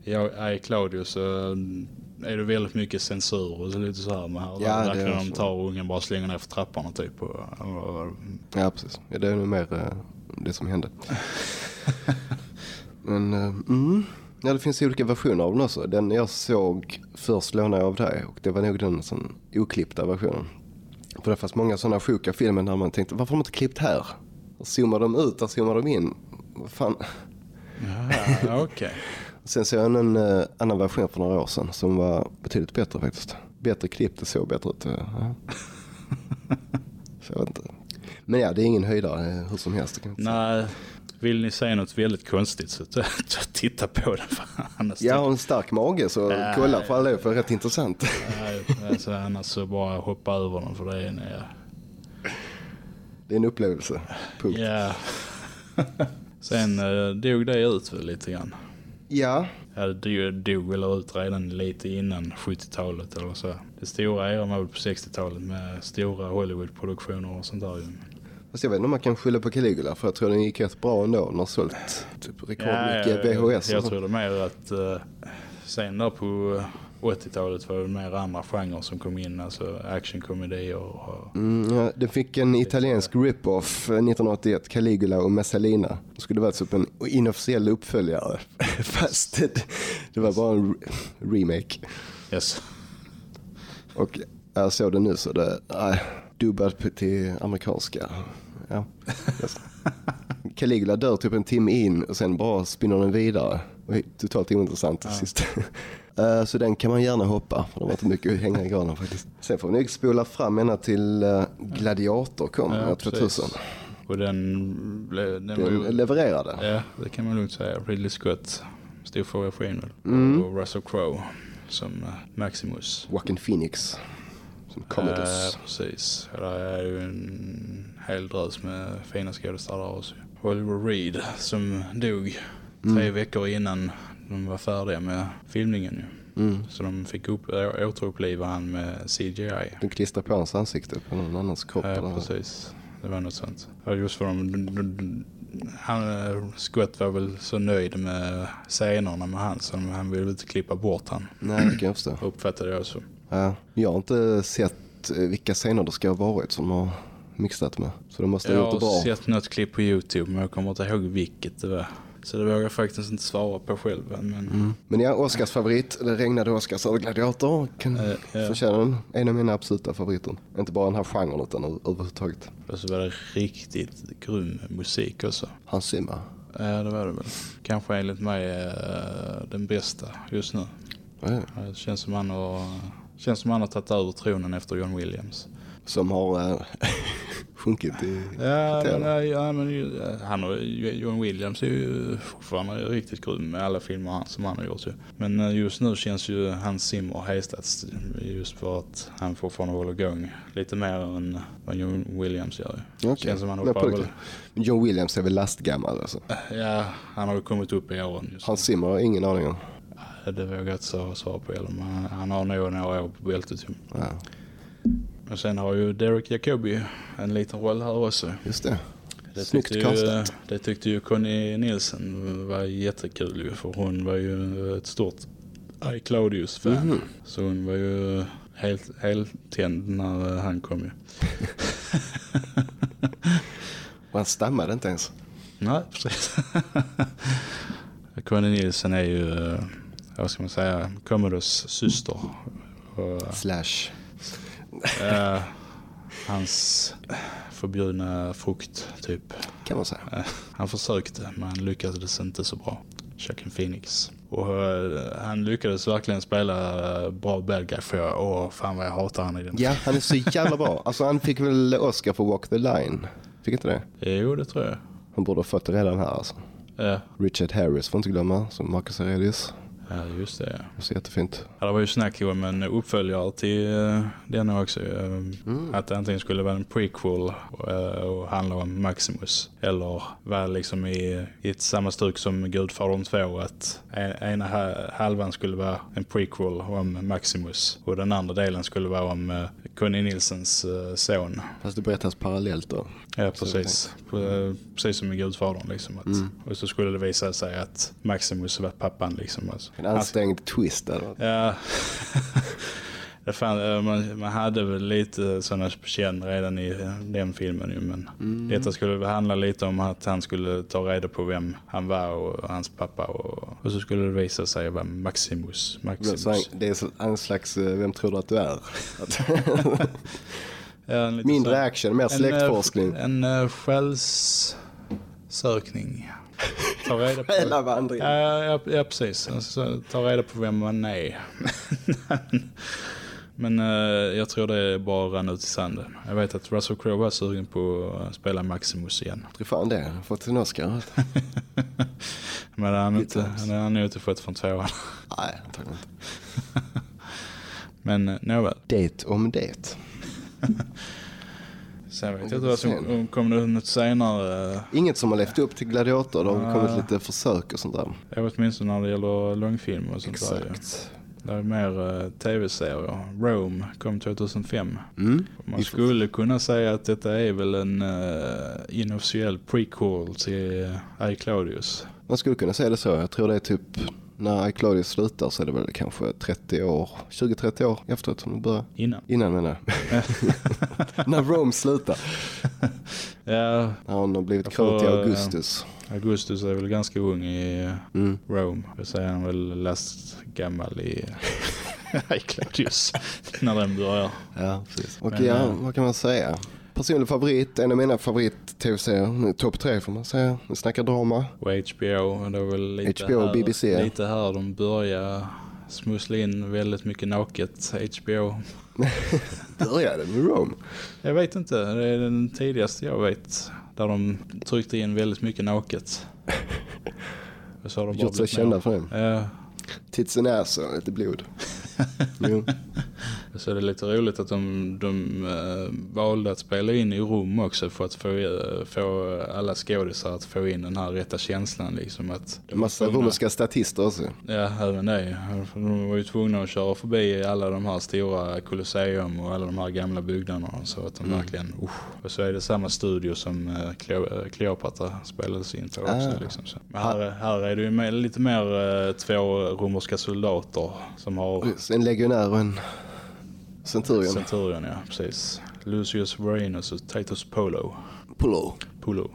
Speaker 2: jag, I Claudio så är det väldigt mycket censur och så lite så här med här.
Speaker 1: Ja,
Speaker 2: Ja,
Speaker 1: det
Speaker 2: verkar
Speaker 1: är
Speaker 2: de
Speaker 1: så.
Speaker 2: tar ungen bara slänger ner för trapporna typ. Och, och,
Speaker 1: Ja precis, ja, det är nog mer eh, det som hände. Men, eh, mm. Ja det finns olika versioner av den också. Den jag såg först lånade jag av dig och det var nog den sån oklippta versionen. För det fanns många sådana sjuka filmer där man tänkte varför har de inte klippt här? Och zoomar de ut, där zoomar de in. Vad fan?
Speaker 2: ja, okej.
Speaker 1: Sen såg jag en eh, annan version för några år sedan som var betydligt bättre faktiskt. Bättre klippt, det såg bättre ut. eh, Ja. Så jag vet inte. Men ja, det är ingen höjdare eh, hur som helst.
Speaker 2: Nej, vill ni säga något väldigt konstigt så ta- ta- titta på den. Annars
Speaker 1: Jag har en stark mage så kolla för all del för det är rätt intressant.
Speaker 2: Nej, alltså, annars så bara hoppa över den för det är en... Ja.
Speaker 1: Det är en upplevelse. Punkt.
Speaker 2: ja. Sen eh, dog det ut lite grann.
Speaker 1: Ja,
Speaker 2: Ja, det dog, väl ut redan lite innan 70-talet eller så. Det stora eran var väl på 60-talet med stora Hollywood-produktioner och sånt där ju.
Speaker 1: fast jag vet inte om man kan skylla på Caligula för jag tror den gick rätt bra ändå. Den har sålt typ rekordmycket VHS.
Speaker 2: Jag
Speaker 1: och så.
Speaker 2: tror det mer att uh, sen där på 80-talet var det mer andra genrer som kom in. Alltså actionkomedier och...
Speaker 1: Mm, ja, den fick en italiensk rip-off eh, 1981, Caligula och Messalina. Det skulle vara typ en inofficiell uppföljare. Fast det, det var bara en re- remake.
Speaker 2: Yes.
Speaker 1: Och jag såg den nu så det är dubbad på- till amerikanska. Ja. Yes. Caligula dör typ en timme in och sen bara spinner den vidare. Det är Totalt ointressant till sist. Eh, Så den kan man gärna hoppa, för de har inte mycket att hänga i granen faktiskt. Sen får vi nog spola fram ända till eh, Gladiator kom
Speaker 2: Ja,
Speaker 1: år 2000.
Speaker 2: precis. Och den, blev- den, var
Speaker 1: Den
Speaker 2: ju...
Speaker 1: levererade.
Speaker 2: Ja, det kan man lugnt säga. Ridley Scott stod för väl.
Speaker 1: Mm.
Speaker 2: Och Russell Crowe som eh, Maximus.
Speaker 1: Joaquin Phoenix som Commodus.
Speaker 2: Eh, precis. Ja, Det är ju en hel drös med fina skådespelare också. Oliver Reed som dog tre
Speaker 1: Mm.
Speaker 2: veckor innan de var färdiga med filmningen ju.
Speaker 1: Mm.
Speaker 2: Så de fick upp, återuppliva han med CGI.
Speaker 1: Den klistrar på hans ansikte på någon annans kropp.
Speaker 2: Ja,
Speaker 1: eller-
Speaker 2: precis. Det var något sånt. Just för han, eh, Scott var väl så nöjd med scenerna med han så han ville inte klippa bort han.
Speaker 1: Nej, det kan jag förstå.
Speaker 2: Uppfattade jag så.
Speaker 1: Ja, jag har inte sett eh, vilka scener det ska ha varit som de har mixat med. Så de måste ha
Speaker 2: Jag
Speaker 1: gjort det
Speaker 2: har
Speaker 1: bra.
Speaker 2: sett något klipp på Youtube men jag kommer inte ihåg vilket det var. Så det vågar jag faktiskt inte svara på själv. Men,
Speaker 1: Mm. Men ja, Oscars favorit. Det regnade Oscars över Gladiator. Kan
Speaker 2: Eh, ja.
Speaker 1: förtjäna den. En av mina absoluta favoriter. Inte bara den här genren utan över- överhuvudtaget.
Speaker 2: Och så var det riktigt grym musik också.
Speaker 1: Hans Zimmer.
Speaker 2: Ja, det var det väl. Kanske enligt mig eh, den bästa just nu.
Speaker 1: Ja,
Speaker 2: Det känns som han har, känns som han har tagit över tronen efter John Williams.
Speaker 1: Som har äh, sjunkit i...
Speaker 2: Ja, men, ja, men ju- han och John Williams är ju fortfarande riktigt grym med alla filmer som han har gjort. Ju. Men eh, just nu känns ju Hans Zimmer hejstats just för att han fortfarande håller igång lite mer än vad John Williams gör.
Speaker 1: Okej.
Speaker 2: Känns som han hoppar väl.
Speaker 1: Men John Williams är väl lastgammal alltså.
Speaker 2: Ja, han har ju kommit upp i åren just
Speaker 1: Hans Zimmer har ingen aning om.
Speaker 2: Det vågar jag inte svara på. Men han- har nog några år på bältet.
Speaker 1: Ja,
Speaker 2: Och sen har ju Derek Jacobi en liten roll här också.
Speaker 1: just det.
Speaker 2: Det
Speaker 1: Snyggt
Speaker 2: tyckte, ju,
Speaker 1: kastat.
Speaker 2: det tyckte ju Conny Nielsen var jättekul ju, för hon var ju ett stort I Claudius-fan.
Speaker 1: Mhm.
Speaker 2: Så hon var ju helt, helt tänd när han kom ju.
Speaker 1: Och han stammade inte ens.
Speaker 2: Nej, precis. Conny Nielsen är ju, eh, vad ska man säga, Commodores syster.
Speaker 1: Slash.
Speaker 2: Eh, hans förbjudna frukt, typ.
Speaker 1: Kan man säga.
Speaker 2: Eh, Han försökte men lyckades inte så bra. Joaquin Phoenix. Och eh, han lyckades verkligen spela bra bad guy för jag, åh fan vad jag hatar han i den.
Speaker 1: Ja, han är så jävla bra. Alltså han fick väl Oscar för Walk the Line. Fick inte det?
Speaker 2: Jo det tror jag.
Speaker 1: Han borde ha fått det redan här alltså.
Speaker 2: Ja,
Speaker 1: Richard Harris får inte glömma, som Marcus Aurelius.
Speaker 2: Ja just det.
Speaker 1: Det ser jättefint.
Speaker 2: Ja, det var ju snack om en uppföljare till uh, denna också. eh, Att det antingen skulle vara en prequel eh, och handla om Maximus. Eller vara liksom i, i ett samma stuk som Gudfadern 2. Att en, ena ha- halvan skulle vara en prequel om Maximus. Och den andra delen skulle vara om Conny Nilsens eh, son.
Speaker 1: Fast det berättas parallellt då.
Speaker 2: Ja, precis. På, eh, precis som i Gudfadern. Liksom, att, Och så skulle det visa sig att Maximus var pappan. Liksom, alltså.
Speaker 1: En ansträngd twist där. va?
Speaker 2: Ja. Det fan, eh, man, man hade väl lite sådana känn redan i den filmen ju, men detta skulle handla lite om att han skulle ta reda på vem han var och hans pappa och, och så skulle det visa sig vara Maximus. Maximus.
Speaker 1: Det är en slags, eh, vem tror du att du är? Mindre
Speaker 2: så-
Speaker 1: action, mer släktforskning.
Speaker 2: En, en uh, själssökning. Ta reda på...
Speaker 1: Själavandring.
Speaker 2: Ja, ja, ja precis. Alltså, ta reda på vem man är. Men eh, jag tror det bara rann ut i sanden. Jag vet att Russell Crowe var sugen på att spela Maximus igen.
Speaker 1: Tror fan det. Han har fått en Oscar.
Speaker 2: Men han inte, han har nog inte fått från tvåan.
Speaker 1: Nej, antagligen inte.
Speaker 2: Men eh, nåväl.
Speaker 1: Det om det.
Speaker 2: Sen vet jag inte vad som kommer något senare.
Speaker 1: Inget som har levt upp till Gladiator. Det har kommit lite försök och sånt där.
Speaker 2: Jag vet åtminstone när det gäller långfilm och sånt där. ju.
Speaker 1: Exakt.
Speaker 2: Det är mer eh, tv-serier. Rome kom 2005.
Speaker 1: Mm.
Speaker 2: Man skulle kunna säga att detta är väl en uh, inofficiell prequel till uh, I Claudius.
Speaker 1: Man skulle kunna säga det så. Jag tror det är typ när Claudius slutar så är det väl kanske 30 år, 20-30 år efteråt som det börjar.
Speaker 2: Innan.
Speaker 1: Innan menar jag. när Rome slutar.
Speaker 2: Ja,
Speaker 1: När han har blivit
Speaker 2: Jag
Speaker 1: krodd till
Speaker 2: får, eh,
Speaker 1: Augustus.
Speaker 2: Augustus är väl ganska ung i uh,
Speaker 1: Mm.
Speaker 2: Rome. Jag säger han väl lastgammal i uh, I Claudius när den börjar.
Speaker 1: Ja, precis. Och
Speaker 2: Men,
Speaker 1: ja,
Speaker 2: eh,
Speaker 1: vad kan man säga? Personlig favorit, en av mina favorit-tv-serier, topp tre får man säga. Vi snackar drama.
Speaker 2: Och HBO, det var väl lite
Speaker 1: HBO
Speaker 2: här,
Speaker 1: BBC.
Speaker 2: Lite här de börjar smussla in väldigt mycket naket. HBO.
Speaker 1: Började med Rome.
Speaker 2: Jag vet inte, det är den tidigaste jag vet. Där de tryckte in väldigt mycket naket. Och så har de
Speaker 1: Gjort sig kända för det.
Speaker 2: Ja,
Speaker 1: Tits and ass och lite blod. jo.
Speaker 2: så är det lite roligt att de, de eh, valde att spela in i rum också för att få, eh, få alla skådisar att få in den här rätta känslan liksom att de
Speaker 1: Massa
Speaker 2: tvungna-
Speaker 1: romerska statister också.
Speaker 2: Ja, även det. De var ju tvungna att köra förbi alla de här stora Colosseum och alla de här gamla byggnaderna så att de
Speaker 1: Mm.
Speaker 2: verkligen, usch. Och så är det samma studio som Cleo- eh, Cleopatra spelades in på också.
Speaker 1: Ah.
Speaker 2: Liksom så. Här, här är det ju mer, lite mer eh, två romerska soldater som har
Speaker 1: En legionär och en centurion.
Speaker 2: Centurion, ja precis. Lucius Varenus och Titus Polo.
Speaker 1: Polo.
Speaker 2: Polo.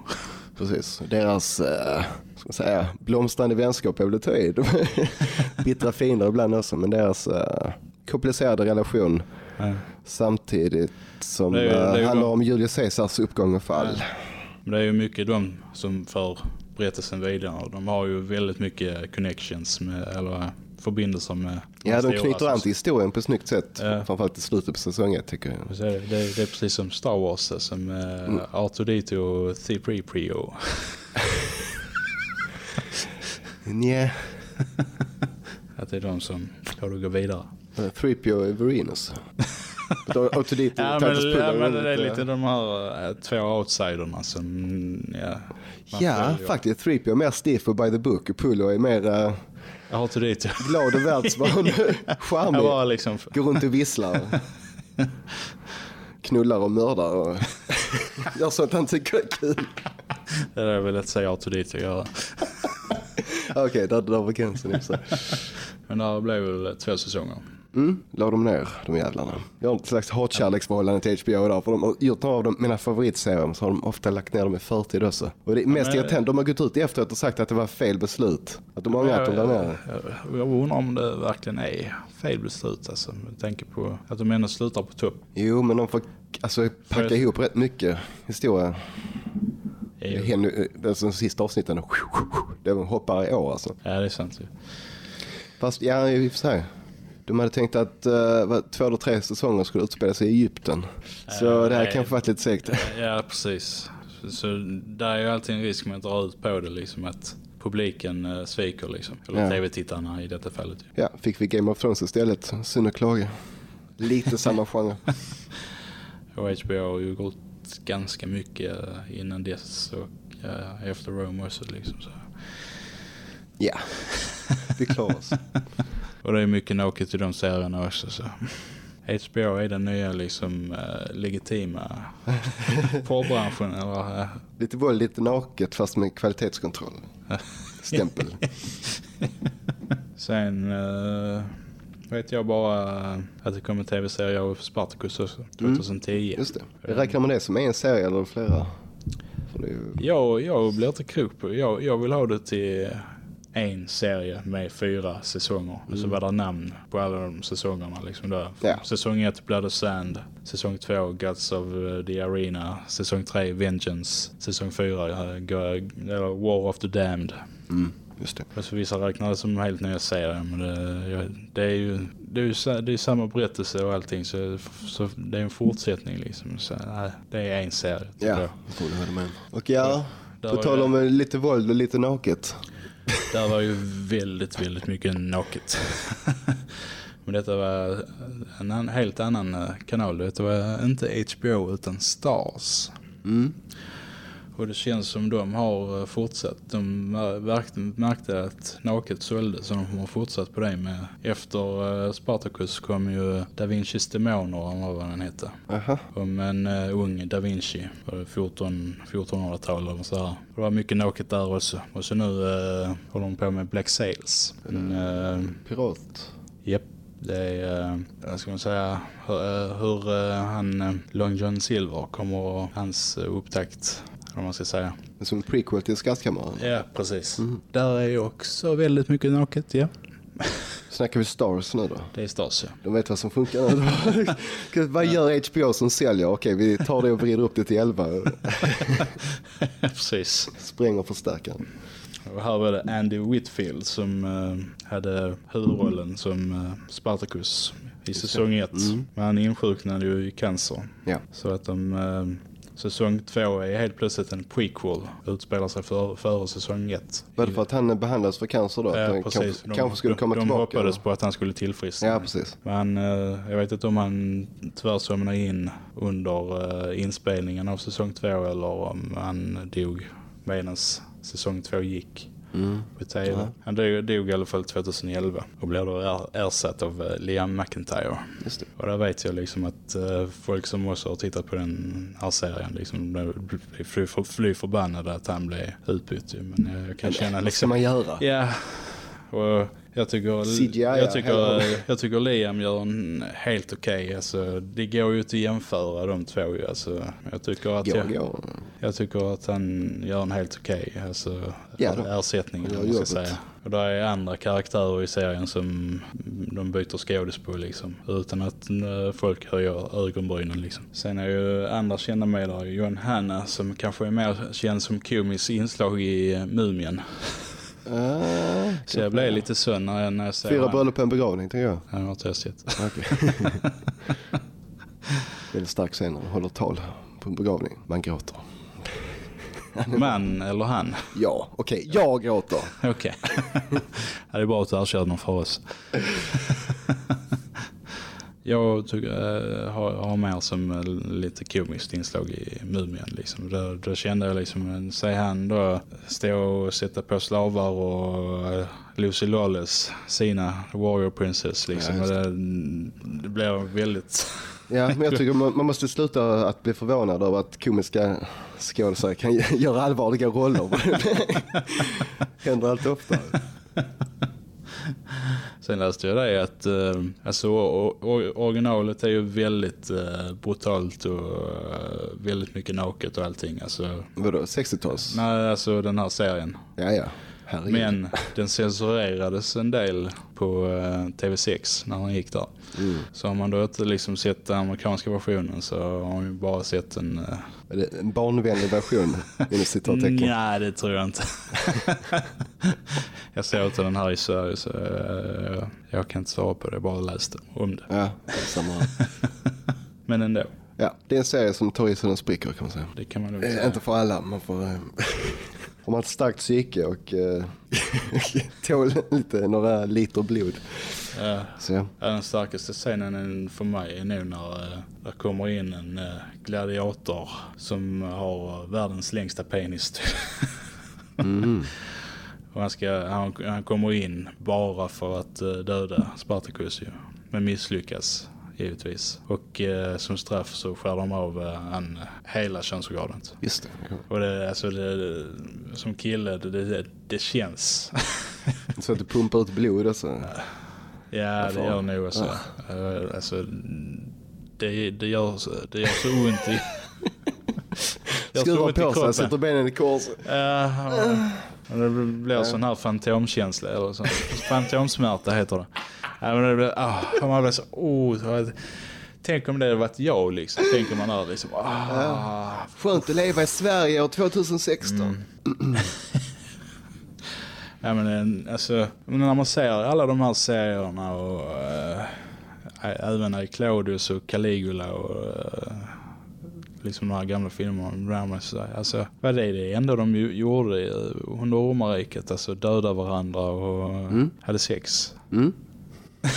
Speaker 1: Precis. Deras, eh, ska säga, blomstrande vänskap är väl att ta i. De är bittra fiender ibland också, men deras eh, komplicerade relation
Speaker 2: Ja.
Speaker 1: samtidigt som
Speaker 2: Det är det är
Speaker 1: eh, handlar
Speaker 2: de-
Speaker 1: om Julius Caesars uppgång och fall.
Speaker 2: Men det är ju mycket de som för berättelsen vidare. De har ju väldigt mycket connections med, eller förbindelser med
Speaker 1: Ja, de knyter an till historien på ett snyggt sätt.
Speaker 2: Ja.
Speaker 1: Framförallt i slutet på säsong 1 tycker jag.
Speaker 2: Det, det, det är precis som Star Wars, eh, som eh,
Speaker 1: Mm.
Speaker 2: R2D2 och C3PO.
Speaker 1: Nja,
Speaker 2: Att det är de som får det gå vidare.
Speaker 1: 3PO och Venus. Och till dit
Speaker 2: Ja, men, ja, men det är lite de här eh, två outsiderna som... Ja, man
Speaker 1: Ja,
Speaker 2: följer.
Speaker 1: faktiskt. 3PO är mer stiff och by the book. Och Pullo är mer uh,
Speaker 2: R2D2.
Speaker 1: glad och världsvan. Charmig.
Speaker 2: Jag liksom...
Speaker 1: Går runt och visslar. Knullar och mördar. Och gör sånt han tycker är kul.
Speaker 2: Det är väl att säga R2D2 göra.
Speaker 1: Okej, där drar vi gränsen. i.
Speaker 2: Men där blev väl två säsonger.
Speaker 1: Mm, la dem ner, de jävlarna. Jag har ett slags hatkärleksförhållande till HBO där. För de har gjort några av dem, mina favoritserier så har de ofta lagt ner dem i förtid också. Och det är mest
Speaker 2: men-
Speaker 1: irriterande, de har gått ut i efteråt och sagt att det var fel beslut. Att de ångrar att de la ner.
Speaker 2: Jag, jag undrar om det verkligen är fel beslut alltså. Med tanke på att de ändå slutar på topp.
Speaker 1: Jo, men de får alltså, packa ihop rätt mycket historia.
Speaker 2: Det är
Speaker 1: Det
Speaker 2: ju-
Speaker 1: händer, alltså, de sista avsnitten, det hoppar i år alltså.
Speaker 2: Ja, det är sant.
Speaker 1: Fast ja, i och för sig. De hade tänkt att uh, två eller tre säsonger skulle utspela sig i Egypten. Så
Speaker 2: Ja,
Speaker 1: det här
Speaker 2: nej.
Speaker 1: kanske varit lite segt.
Speaker 2: Ja, precis. Så, där är ju alltid en risk med att dra ut på det liksom att publiken eh, sviker liksom. Eller
Speaker 1: Ja.
Speaker 2: tv-tittarna i detta fallet.
Speaker 1: Ja, fick vi Game of Thrones istället. Synd att klaga. Lite samma genre.
Speaker 2: Och HBO har ju gått ganska mycket eh, innan dess och ja, efter Rome också liksom. Så.
Speaker 1: Ja, vi klarar oss.
Speaker 2: Och det är mycket naket i de serierna också så. HBO är den nya liksom eh, legitima porrbranschen eller eh,
Speaker 1: Lite våld, lite naket fast med kvalitetskontroll. Stämpel.
Speaker 2: Sen eh, vet jag bara att det kommer en tv-serie av Spartacus också, 2010.
Speaker 1: Just det. Räknar med det som en serie eller flera. Ju...
Speaker 2: Jag, jag blir inte klok på jag, jag vill ha det till en serie med fyra säsonger. Och så var det namn på alla de säsongerna. Liksom där.
Speaker 1: Ja.
Speaker 2: Säsong 1 Blood of Sand. Säsong 2 Guts of eh, the Arena. Säsong 3 Vengeance. Säsong 4 eh, War of the Damned.
Speaker 1: Mm, just det.
Speaker 2: För vissa räknar det som helt nya serier. Men det, det är ju det är ju det är samma berättelse och allting. Så, så det är en fortsättning liksom. Så, nej, det är en serie.
Speaker 1: Ja,
Speaker 2: jag.
Speaker 1: tror hörde med. Och ja, på tal
Speaker 2: det-
Speaker 1: om eh, lite våld och lite naket.
Speaker 2: Där var ju väldigt, väldigt mycket naket. Men detta var en helt annan eh, kanal. Detta var inte HBO utan Stars.
Speaker 1: Mm.
Speaker 2: Och det känns som de har eh, fortsatt. De märkte, att naket sålde så de har fortsatt på det med. Efter eh, Spartacus kom ju Da Vincis Demoner, eller vad den hette.
Speaker 1: Aha.
Speaker 2: Om en uh, ung Da Vinci på 14, 1400-tal eller så här. Det var mycket naket där också. Och så nu uh, håller de på med Black Sails. En, uh,
Speaker 1: Pirat.
Speaker 2: Japp. Det är, vad ska man säga, hur, eh, hur eh, han, Long John Silver kommer hans upptakt, vad man ska säga.
Speaker 1: Som prequel till Skattkammaren.
Speaker 2: Ja, precis. Där är ju också väldigt mycket naket, ja.
Speaker 1: Snackar vi Stars nu då?
Speaker 2: Det är Stars, ja.
Speaker 1: De vet vad som funkar nu. vad gör HBO som säljer? Okej, vi tar det och vrider upp det till 11.
Speaker 2: precis.
Speaker 1: Spränger förstärkaren.
Speaker 2: Och här var det Andy Whitfield som eh, hade huvudrollen som eh, Spartacus i säsong 1. Men han insjuknade ju i cancer.
Speaker 1: Ja.
Speaker 2: Så att de, eh, säsong 2 är helt plötsligt en prequel. Utspelar sig för, före säsong 1.
Speaker 1: Var det för att han behandlas för cancer då?
Speaker 2: Ja, precis.
Speaker 1: kanske,
Speaker 2: De-
Speaker 1: kanske skulle komma
Speaker 2: de,
Speaker 1: tillbaka?
Speaker 2: De hoppades
Speaker 1: eller?
Speaker 2: på att han skulle tillfriskna.
Speaker 1: Ja, precis.
Speaker 2: Men eh, jag vet inte om han tyvärr somnade in under eh, inspelningen av säsong 2 eller om han dog medan säsong 2 gick
Speaker 1: Mm.
Speaker 2: på tv. Han dog, dog i alla fall 2011 och blev då er, ersatt av eh, Liam McIntyre.
Speaker 1: Just det.
Speaker 2: Och där vet jag liksom att eh, folk som också har tittat på den här serien liksom blir fly, för, fly förbannade att han blev utbytt. Men jag, kan känna
Speaker 1: Vad ska
Speaker 2: liksom...
Speaker 1: man göra?
Speaker 2: Ja, och jag tycker,
Speaker 1: CGI,
Speaker 2: jag tycker, jag tycker Liam gör en helt okej. Alltså, det går ju inte att jämföra de två. Alltså, jag tycker att
Speaker 1: Går,
Speaker 2: jag,
Speaker 1: går.
Speaker 2: Jag tycker att han gör en helt okej alltså,
Speaker 1: Ja,
Speaker 2: ersättning. Ska säga. Och det är andra karaktärer i serien som de byter skådis på liksom. Utan att eh, folk höjer ögonbrynen liksom. Sen är ju andra kända med där. Johan Hanna som kanske är mer känd som komiskt inslag i eh, Mumien.
Speaker 1: Ah,
Speaker 2: Så jag blev lite sönd när jag, när jag ser
Speaker 1: Fyra bröllop på en begravning, tänker jag.
Speaker 2: Han har inte jag sett.
Speaker 1: Okej. Väldigt stark scen när han håller tal på en begravning. Man gråter.
Speaker 2: Man eller han?
Speaker 1: Ja, okej. Jag gråter.
Speaker 2: Okej. det är bra att du erkänner för oss. Jag tycker, äh, har, har mer som eh, lite komiskt inslag i Mumien. Liksom. Då, då kände jag liksom, se han då stå och sätta på slavar och äh, Lucy Lawless, sina Warrior Princess. Liksom.
Speaker 1: Ja, just
Speaker 2: och det, det blev väldigt...
Speaker 1: Ja, men jag tycker man, man måste sluta att bli förvånad över att komiska skådespelare kan göra allvarliga roller. Det händer allt oftare.
Speaker 2: Sen läste jag det att eh, alltså, originalet är ju väldigt eh, brutalt och eh, väldigt mycket naket och allting. Alltså,
Speaker 1: Vadå, 60-tals?
Speaker 2: nej, alltså den här serien.
Speaker 1: Ja, ja. Herregud.
Speaker 2: Men den censurerades en del på eh, TV6 när den gick där.
Speaker 1: Mm.
Speaker 2: Så har man då inte liksom sett den amerikanska versionen så har man ju bara sett en... eh,
Speaker 1: Är det en barnvänlig version inom citattecken?
Speaker 2: Nej, det tror jag inte. jag såg inte den här i Sverige så eh, jag kan inte svara på det. Jag bara läste om det.
Speaker 1: Ja, det samma.
Speaker 2: Men ändå,
Speaker 1: Ja, det är en serie som tar i så den spricker kan man säga.
Speaker 2: det kan man nog
Speaker 1: Eh,
Speaker 2: säga.
Speaker 1: inte för alla, man får... Man har ett starkt psyke och eh, tål lite, några liter blod.
Speaker 2: Ja,
Speaker 1: Så ja.
Speaker 2: Den starkaste scenen för mig är nog när eh, det kommer in en eh, gladiator som har världens längsta penis.
Speaker 1: Mm.
Speaker 2: Och han, ska, han, han kommer in bara för att döda Spartacus ju. Men misslyckas givetvis. Och eh, som straff så skär de av eh, han eh, hela könsorganet.
Speaker 1: Just det.
Speaker 2: Och det, alltså det, som kille, det, det, det känns.
Speaker 1: Så att du pumpar ut blod alltså.
Speaker 2: Ja, det gör nog också. Eh, Alltså, det, det, gör, det gör så ont i...
Speaker 1: Skruvar på sig, sätter benen i kors.
Speaker 2: Ja, och det blir sån här fantomkänsla eller så. Fantomsmärta heter det. Ja, det blir, ah, man blir så, oh, så, tänk om det hade varit jag liksom. Tänker man där liksom. Ah,
Speaker 1: Skönt att leva i Sverige år 2016.
Speaker 2: Mm. Ja men en- alltså, när man ser alla de här serierna och äh, även i Claudius och Caligula och äh, liksom de här gamla filmerna om Ramus. så, Alltså, vad är det ändå de gjorde under romarriket? Alltså döda varandra och
Speaker 1: Mm.
Speaker 2: hade sex.
Speaker 1: Mm.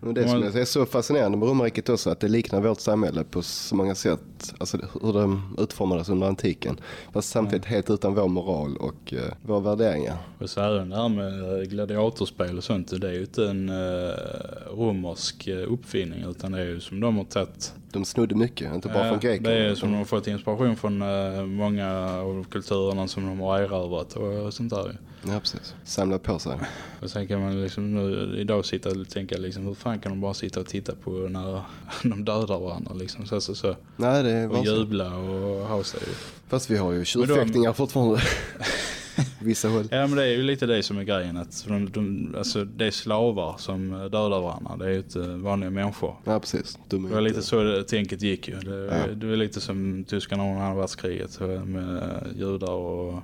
Speaker 1: Och det som är så fascinerande med romarriket också att det liknar vårt samhälle på så många sätt. Alltså hur de utformades under antiken. Fast samtidigt helt utan vår moral och uh, våra värderingar.
Speaker 2: Och så även det här med eh, gladiatorspel och sånt. Det är ju inte en uh, romersk uppfinning utan det är ju som de har tagit
Speaker 1: De snodde mycket, inte bara
Speaker 2: Ja,
Speaker 1: från grekerna.
Speaker 2: Det är som de har fått inspiration från eh, många av kulturerna som de har erövrat och sånt där.
Speaker 1: Ja, precis. Samlat på sig.
Speaker 2: Och sen kan man liksom nu idag sitta och tänka liksom, hur fan kan de bara sitta och titta på när de dödar varandra liksom. Så, så, så.
Speaker 1: Nej, det är
Speaker 2: Och jubla och ha sig.
Speaker 1: Fast vi har ju tjurfäktningar fortfarande. Vissa håll.
Speaker 2: Ja men det är ju lite det som är grejen. Att de, de, alltså, det är slavar som dödar varandra. Det är ju inte vanliga människor.
Speaker 1: Ja, precis. De
Speaker 2: Det var
Speaker 1: inte-
Speaker 2: lite så tänket gick ju. Det,
Speaker 1: Ja.
Speaker 2: det var lite som tyskarna under andra världskriget med judar och.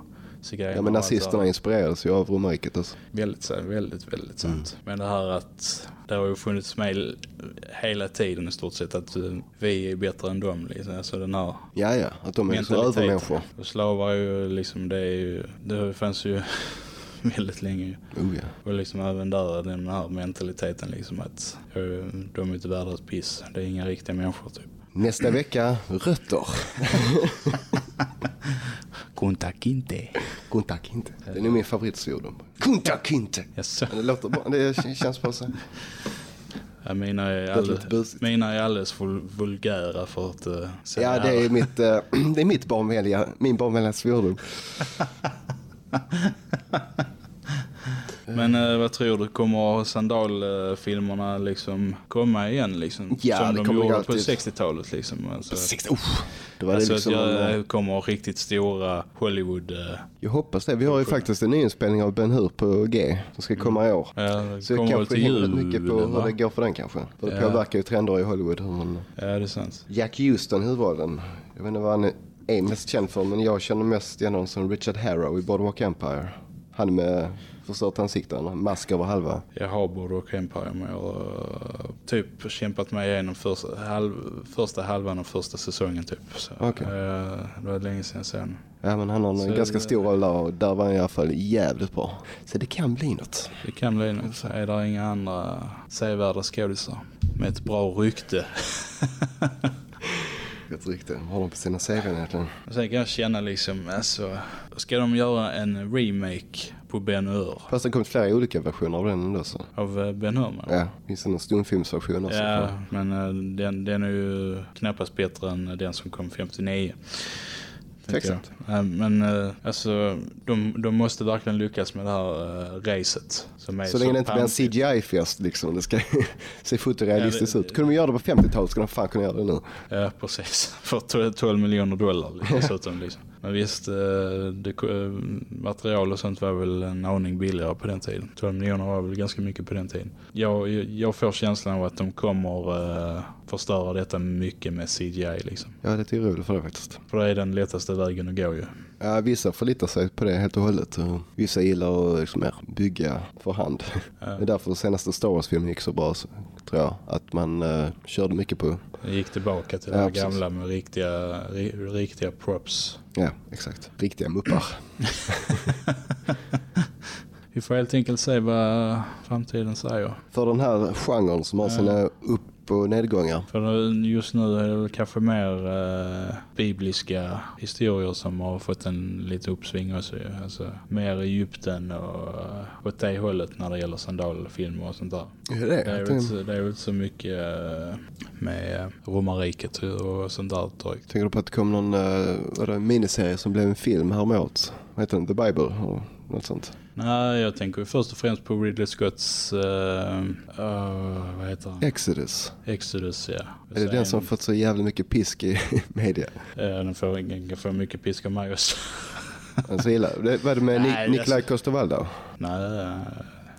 Speaker 1: Ja, men nazisterna inspirerades ju av romarriket alltså.
Speaker 2: Väldigt, så- väldigt, väldigt sant.
Speaker 1: Mm.
Speaker 2: Men det här att det har ju funnits med hela tiden i stort sett att vi är bättre än dem. Liksom. Alltså den här
Speaker 1: Ja, ja. Att de är så
Speaker 2: mentaliteten.
Speaker 1: övermänniskor.
Speaker 2: Slavar ju liksom, det är ju, det fanns ju väldigt länge.
Speaker 1: Oh, ja.
Speaker 2: Och liksom även där den här mentaliteten liksom att de är inte värda ett piss. Det är inga riktiga människor typ.
Speaker 1: Nästa vecka, rötter.
Speaker 2: Kunta kinte.
Speaker 1: Kunta kinte. Det är nog min favoritsvordom. Kunta kinte.
Speaker 2: Yes.
Speaker 1: Det låter bra. Det känns bra så.
Speaker 2: Ja, mina, är alldeles, mina är alldeles vulgära för att uh, säga
Speaker 1: Ja, det är mitt, eh, det är mitt barnvänliga, min barnvänliga svordom. Eh,
Speaker 2: Men eh, vad tror du, kommer sandalfilmerna liksom komma igen liksom?
Speaker 1: Ja,
Speaker 2: som
Speaker 1: det
Speaker 2: de gjorde
Speaker 1: alltid.
Speaker 2: på 60-talet liksom. Alltså,
Speaker 1: 60, oh, då var det
Speaker 2: alltså
Speaker 1: liksom,
Speaker 2: att jag eh, kommer riktigt stora Hollywood... eh,
Speaker 1: jag hoppas det. Vi har ju faktiskt en nyinspelning av Ben Hur på G som ska komma i år.
Speaker 2: Ja, det
Speaker 1: Så det
Speaker 2: väl
Speaker 1: kanske hänger mycket på hur det går för den kanske. För det
Speaker 2: Ja.
Speaker 1: påverkar ju trender i Hollywood. Hur man...
Speaker 2: Ja, det är sant.
Speaker 1: Jack Houston huvudrollen. Jag vet inte vad han är mest känd för men jag känner mest igen honom som Richard Harrow i Boardwalk Empire. Han med förstört ansikte, en mask över halva.
Speaker 2: Jag har Boardwalk Empire men jag har eh, typ kämpat mig igenom första, halv, första halvan av första säsongen typ. Så,
Speaker 1: Okej.
Speaker 2: eh, det var länge sedan den.
Speaker 1: Ja men han har en
Speaker 2: Så
Speaker 1: ganska
Speaker 2: det-
Speaker 1: stor roll där och där var han i alla fall jävligt bra. Så det kan bli något.
Speaker 2: Det kan bli något. Är det inga andra sevärda skådisar med ett bra rykte?
Speaker 1: Rätt riktigt. Har de på sina CV egentligen.
Speaker 2: Och Sen kan jag känna liksom, alltså, ska de göra en remake på Ben Hur?
Speaker 1: Fast det har kommit flera olika versioner av den ändå så.
Speaker 2: Av eh, Ben Hur du?
Speaker 1: Ja, det finns en stumfilmsversion också.
Speaker 2: Ja, men eh, den, den är ju knappast bättre än den som kom 59. Ja, Men eh, alltså, de, de måste verkligen lyckas med det här uh, racet. Som är
Speaker 1: Så länge det inte blir en. CGI-fest liksom. Det ska se fotorealistiskt
Speaker 2: Ja,
Speaker 1: ut. Kunde de göra det på 50-talet ska de fan kunna göra det nu.
Speaker 2: Ja, precis. För 12 12 miljoner dollar dessutom. Liksom. Men visst, eh, det, eh, material och sånt var väl en aning billigare på den tiden. 12 miljoner var väl ganska mycket på den tiden. Jag, jag får känslan av att de kommer uh, förstöra detta mycket med CGI. Liksom.
Speaker 1: Jag är lite orolig för det faktiskt.
Speaker 2: För det är den lättaste vägen att gå ju.
Speaker 1: Ja, vissa förlitar sig på det helt och hållet. Vissa gillar att liksom bygga för hand.
Speaker 2: Ja.
Speaker 1: Det är därför den senaste Star Wars-filmen gick så bra, tror jag. Att man eh, körde mycket på,
Speaker 2: Jag gick tillbaka till
Speaker 1: Ja,
Speaker 2: det gamla med riktiga, ri, riktiga props.
Speaker 1: Ja exakt, riktiga muppar.
Speaker 2: Vi får helt enkelt se vad framtiden säger.
Speaker 1: För den här genren som har sina upp och nedgångar.
Speaker 2: För just nu är det kanske mer eh, bibliska historier som har fått en lite uppsving också. Alltså, mer Egypten och uh, åt det hållet när det gäller sandalfilmer och sånt där.
Speaker 1: Är det
Speaker 2: är
Speaker 1: det?
Speaker 2: inte, det är inte så mycket eh, med romarriket och sånt där direkt.
Speaker 1: Tänker du på att det kom någon en miniserie som blev en film häromåret? Vad heter den? The Bible? Och något sånt.
Speaker 2: Nej, jag tänker först och främst på Ridley Scotts, eh, eh, vad heter han?
Speaker 1: Exodus.
Speaker 2: Exodus, ja.
Speaker 1: Är det den som fått så jävla mycket pisk i media?
Speaker 2: Eh, den får, den får mycket piska mig också.
Speaker 1: Alltså illa. Det, vad är det med
Speaker 2: Nej,
Speaker 1: Nik-
Speaker 2: det-
Speaker 1: Nikolaj Coster-Waldau?
Speaker 2: Nej, eh,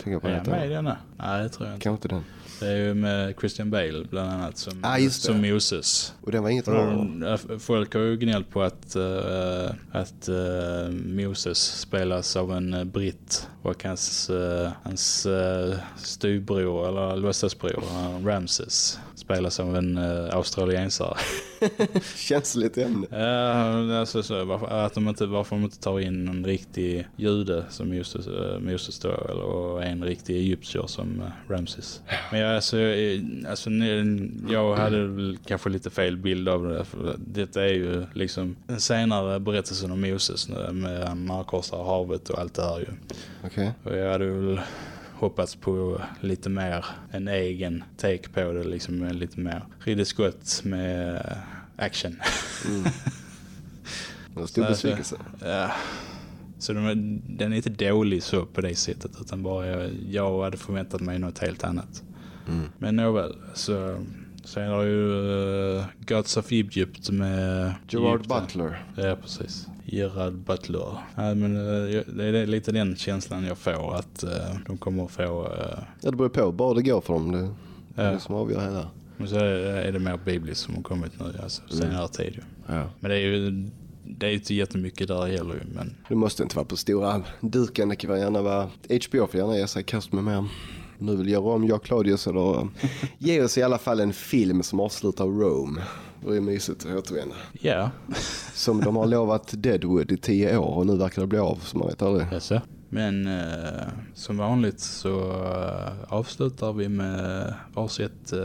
Speaker 1: Tänker på den
Speaker 2: med i
Speaker 1: heter.
Speaker 2: denna? Nej, det tror jag inte.
Speaker 1: Kanske inte den.
Speaker 2: Det är ju med Christian Bale bland annat som,
Speaker 1: Ah,
Speaker 2: som Moses.
Speaker 1: Och den var inget bra.
Speaker 2: då- Folk har ju gnällt på att, eh, att eh, Moses spelas av en uh, britt och hans, uh, hans uh, styvbror eller låtsasbror uh, Ramses spelas av en uh, australiensare.
Speaker 1: Känsligt ämne.
Speaker 2: Ja, alltså så, varför, att de inte, varför de inte tar in en riktig jude som Moses, uh, Moses då, eller och en riktig egyptier som uh, Ramses. Men jag, alltså, eh, alltså, jag hade väl kanske lite fel bild av det. För detta är ju liksom den senare berättelsen om Moses med när han korsar havet och allt det här ju.
Speaker 1: Okej.
Speaker 2: Och jag hade väl hoppats på lite mer en egen take på det, liksom lite mer Ridley Scott med uh, action.
Speaker 1: Mm. Det var stor
Speaker 2: Alltså,
Speaker 1: besvikelse.
Speaker 2: Ja. Så den är inte dålig så på det sättet utan bara jag, jag hade förväntat mig något helt annat.
Speaker 1: Mm.
Speaker 2: Men nåväl, så sen det ju uh, Gods of Egypt med
Speaker 1: Gerard
Speaker 2: Egypten.
Speaker 1: Butler.
Speaker 2: Ja, precis. Gerard Butler. Ja, men jag- det är lite den känslan jag får att eh, de kommer att få. eh,
Speaker 1: Ja, det beror på. Bara det går för dem. Det, det är det som avgör hela.
Speaker 2: men så är det, mer bibliskt som har kommit nu, alltså senare tid ju.
Speaker 1: Ja.
Speaker 2: Men det är ju det är ju inte jättemycket där heller ju, men
Speaker 1: Det måste inte vara på stora duken. Det kan gärna vara... HBO får gärna ge sig kast med mer. Nu vill göra om jag Claudius eller ge oss i alla fall en film som avslutar Rome. Det är mysigt att återvända.
Speaker 2: ja.
Speaker 1: Som de har lovat Deadwood i tio år och nu verkar det bli av så man vet aldrig.
Speaker 2: Jaså? Men eh, som vanligt så eh, avslutar vi med varsitt eh,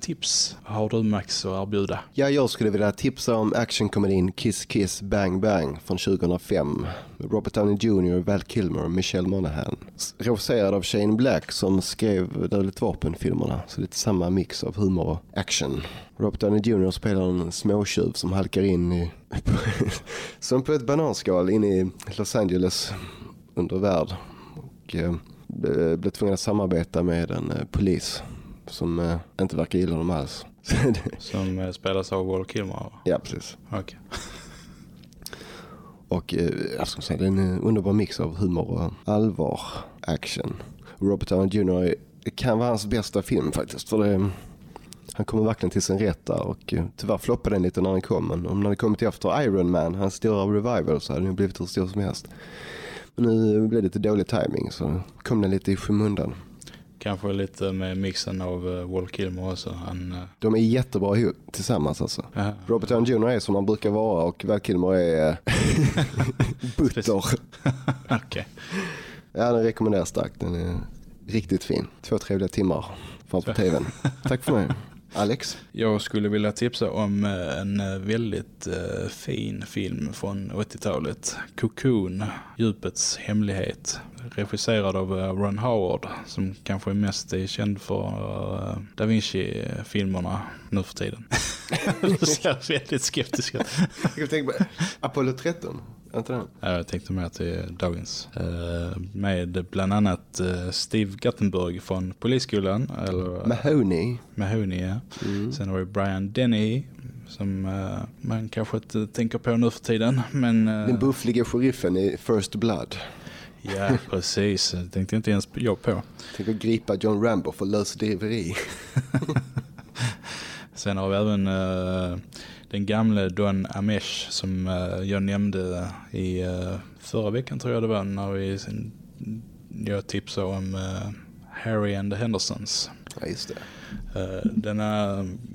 Speaker 2: tips. Har du Max att erbjuda?
Speaker 1: Ja, jag skulle vilja tipsa om actionkomedin Kiss Kiss Bang Bang från 2005. Robert Downey Jr, Val Kilmer och Michelle Monaghan. Regisserad av Shane Black som skrev Dödligt vapen-filmerna. Så lite samma mix av humor och action. Robert Downey Jr spelar en småtjuv som halkar in i... som på ett bananskal in i Los Angeles under värld. Och eh, blev tvungen att samarbeta med en eh, polis som eh, inte verkar gilla dem alls.
Speaker 2: Som eh, spelas av Wall Kilmer?
Speaker 1: ja, precis.
Speaker 2: Okej.
Speaker 1: Och eh, jag ska säga, det är en eh, underbar mix av humor och allvar, action. Robert Downey Jr. kan vara hans bästa film faktiskt. För det, han kommer verkligen till sin rätt där och eh, tyvärr floppade den lite när den kom. Men om den hade kommit efter Iron Man, hans stora revival, så hade den blivit hur stor som helst. Nu blev det lite dålig timing så kom den lite i skymundan.
Speaker 2: Kanske lite med mixen av uh, Wall Kilmer också. Han, uh,
Speaker 1: De är jättebra ihop tillsammans alltså.
Speaker 2: ja.
Speaker 1: Robert Downey Jr. är som han brukar vara och Val Kilmer är eh, butter.
Speaker 2: Okej.
Speaker 1: Ja, den rekommenderas starkt. Den är riktigt fin. Två trevliga timmar framför tvn. Tack för mig. Alex?
Speaker 2: Jag skulle vilja tipsa om eh, en eh, väldigt eh, fin film från 80-talet. Cocoon, djupets hemlighet. Regisserad av Ron Howard som kanske mest är känd för Da Vinci-filmerna nu för tiden. du ser väldigt skeptisk ut.
Speaker 1: Jag tänker på Apollo 13. Inte den?
Speaker 2: Ja, Jag tänkte mer till dagens. Eh, Med bland annat eh, Steve Guttenberg från Polisskolan. Eller
Speaker 1: Mahoney.
Speaker 2: Mahoney, ja.
Speaker 1: Mm.
Speaker 2: Sen har vi Brian Denny som eh, man kanske inte tänker på nu för tiden. Men
Speaker 1: Den buffliga sheriffen i First Blood.
Speaker 2: ja, precis. Det tänkte inte ens jag på.
Speaker 1: Tänker gripa John Rambo för lösdriveri.
Speaker 2: Sen har vi även den gamle Don Amesh som eh, jag nämnde i eh, förra veckan tror jag det var när vi, jag tipsade om eh, Harry and the Hendersons.
Speaker 1: Ja, just det.
Speaker 2: Den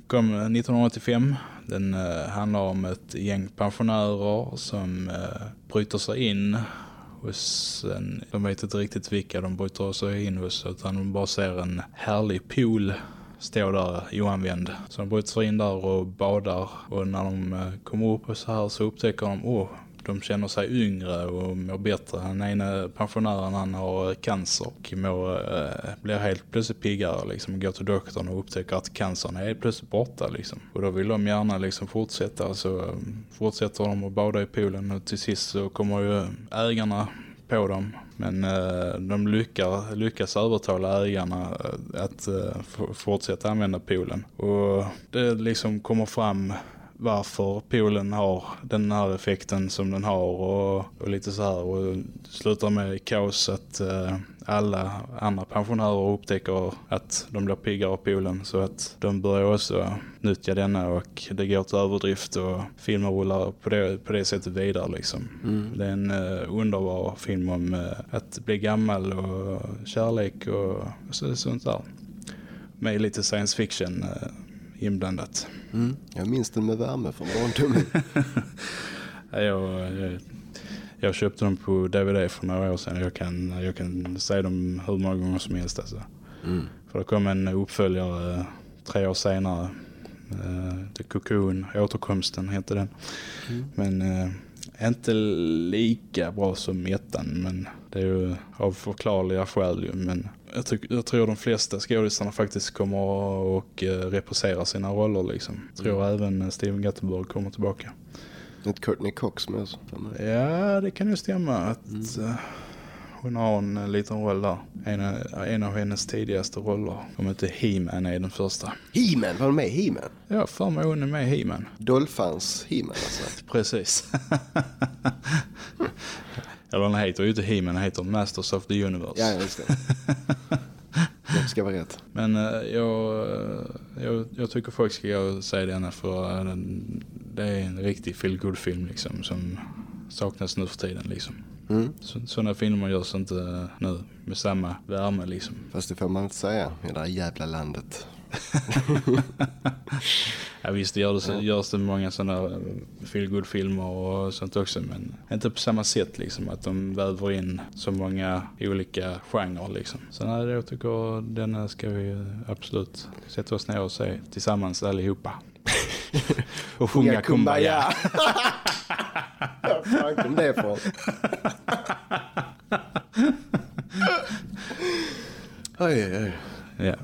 Speaker 2: kom 1985. Den handlar om ett gäng pensionärer som bryter sig in hos en, de vet inte riktigt vilka de bryter sig in hos utan de bara ser en härlig pool Står där oanvänd. Så de bryter sig in där och badar och när de eh, kommer upp och så här så upptäcker de, åh, de känner sig yngre och mår bättre. Den ena pensionären han har eh, cancer och mår, eh, blir helt plötsligt piggare liksom. Går till doktorn och upptäcker att cancern är helt plötsligt borta liksom. Och då vill de gärna liksom fortsätta. Så eh, fortsätter de att bada i poolen och till sist så kommer ju ägarna på dem. Men eh, de lyckas, lyckas övertala ägarna eh, att eh, fortsätta använda poolen. Och det liksom kommer fram varför poolen har den här effekten som den har och, och lite så här och slutar med kaos att eh, alla andra pensionärer upptäcker att de blir piggare av poolen så att de börjar också nyttja denna och det går till överdrift och filmen rullar på det, på det sättet vidare liksom. Det är en eh, underbar film om eh, att bli gammal och kärlek och så, sånt där. Med lite science fiction eh, inblandat.
Speaker 1: Mm. Jag minns den med värme från barndomen.
Speaker 2: Ja, Jag, jag, jag köpte dem på DVD för några år sedan. Jag kan, jag kan säga dem hur många gånger som helst. Alltså.
Speaker 1: Mm.
Speaker 2: För det kom en uppföljare eh, tre år senare. Uh, The Cocoon, Återkomsten heter den.
Speaker 1: Mm.
Speaker 2: Men eh, inte lika bra som ettan. Men det är ju av förklarliga skäl. ju. Men jag, tyck, jag tror de flesta skådisarna faktiskt kommer och uh, reposera sina roller. Liksom. Jag tror även Steven Guttenberg kommer tillbaka.
Speaker 1: Ett Courtney Cox med oss.
Speaker 2: Ja, det kan ju stämma att eh, hon har en eh, liten roll där. En, av- en av hennes tidigaste roller. Om inte He-Man är den första.
Speaker 1: He-Man, var de med i He-Man?
Speaker 2: Ja, för mig hon är med i He-Man.
Speaker 1: Dolphans He-Man alltså.
Speaker 2: Precis. Eller den heter ju inte He-Man, den heter Masters of the Universe.
Speaker 1: Ja, just det. Det ska vara rätt.
Speaker 2: Men eh, jag, eh, jag, jag tycker folk ska se denna för eh, det är en riktig feel film liksom som saknas nu för tiden liksom.
Speaker 1: Mm.
Speaker 2: Så, sådana filmer görs inte nu med samma värme liksom.
Speaker 1: Fast det får man inte säga i det här jävla landet.
Speaker 2: Ja visst det görs, görs det många sådana feel filmer och sånt också men inte på samma sätt liksom att de väver in så många olika genrer liksom. Så nej, jag tycker denna ska vi absolut sätta oss ner och se tillsammans allihopa. och sjunga Kumbaya.
Speaker 1: Vad fan kom det ifrån? oj, oj.
Speaker 2: Ja.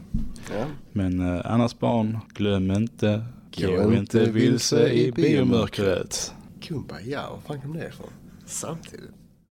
Speaker 1: Ja.
Speaker 2: Men eh, annars barn, glöm inte,
Speaker 1: Gå
Speaker 2: gå inte vilse i biomörkret.
Speaker 1: Kumbaya, var fan kom det ifrån? Samtidigt.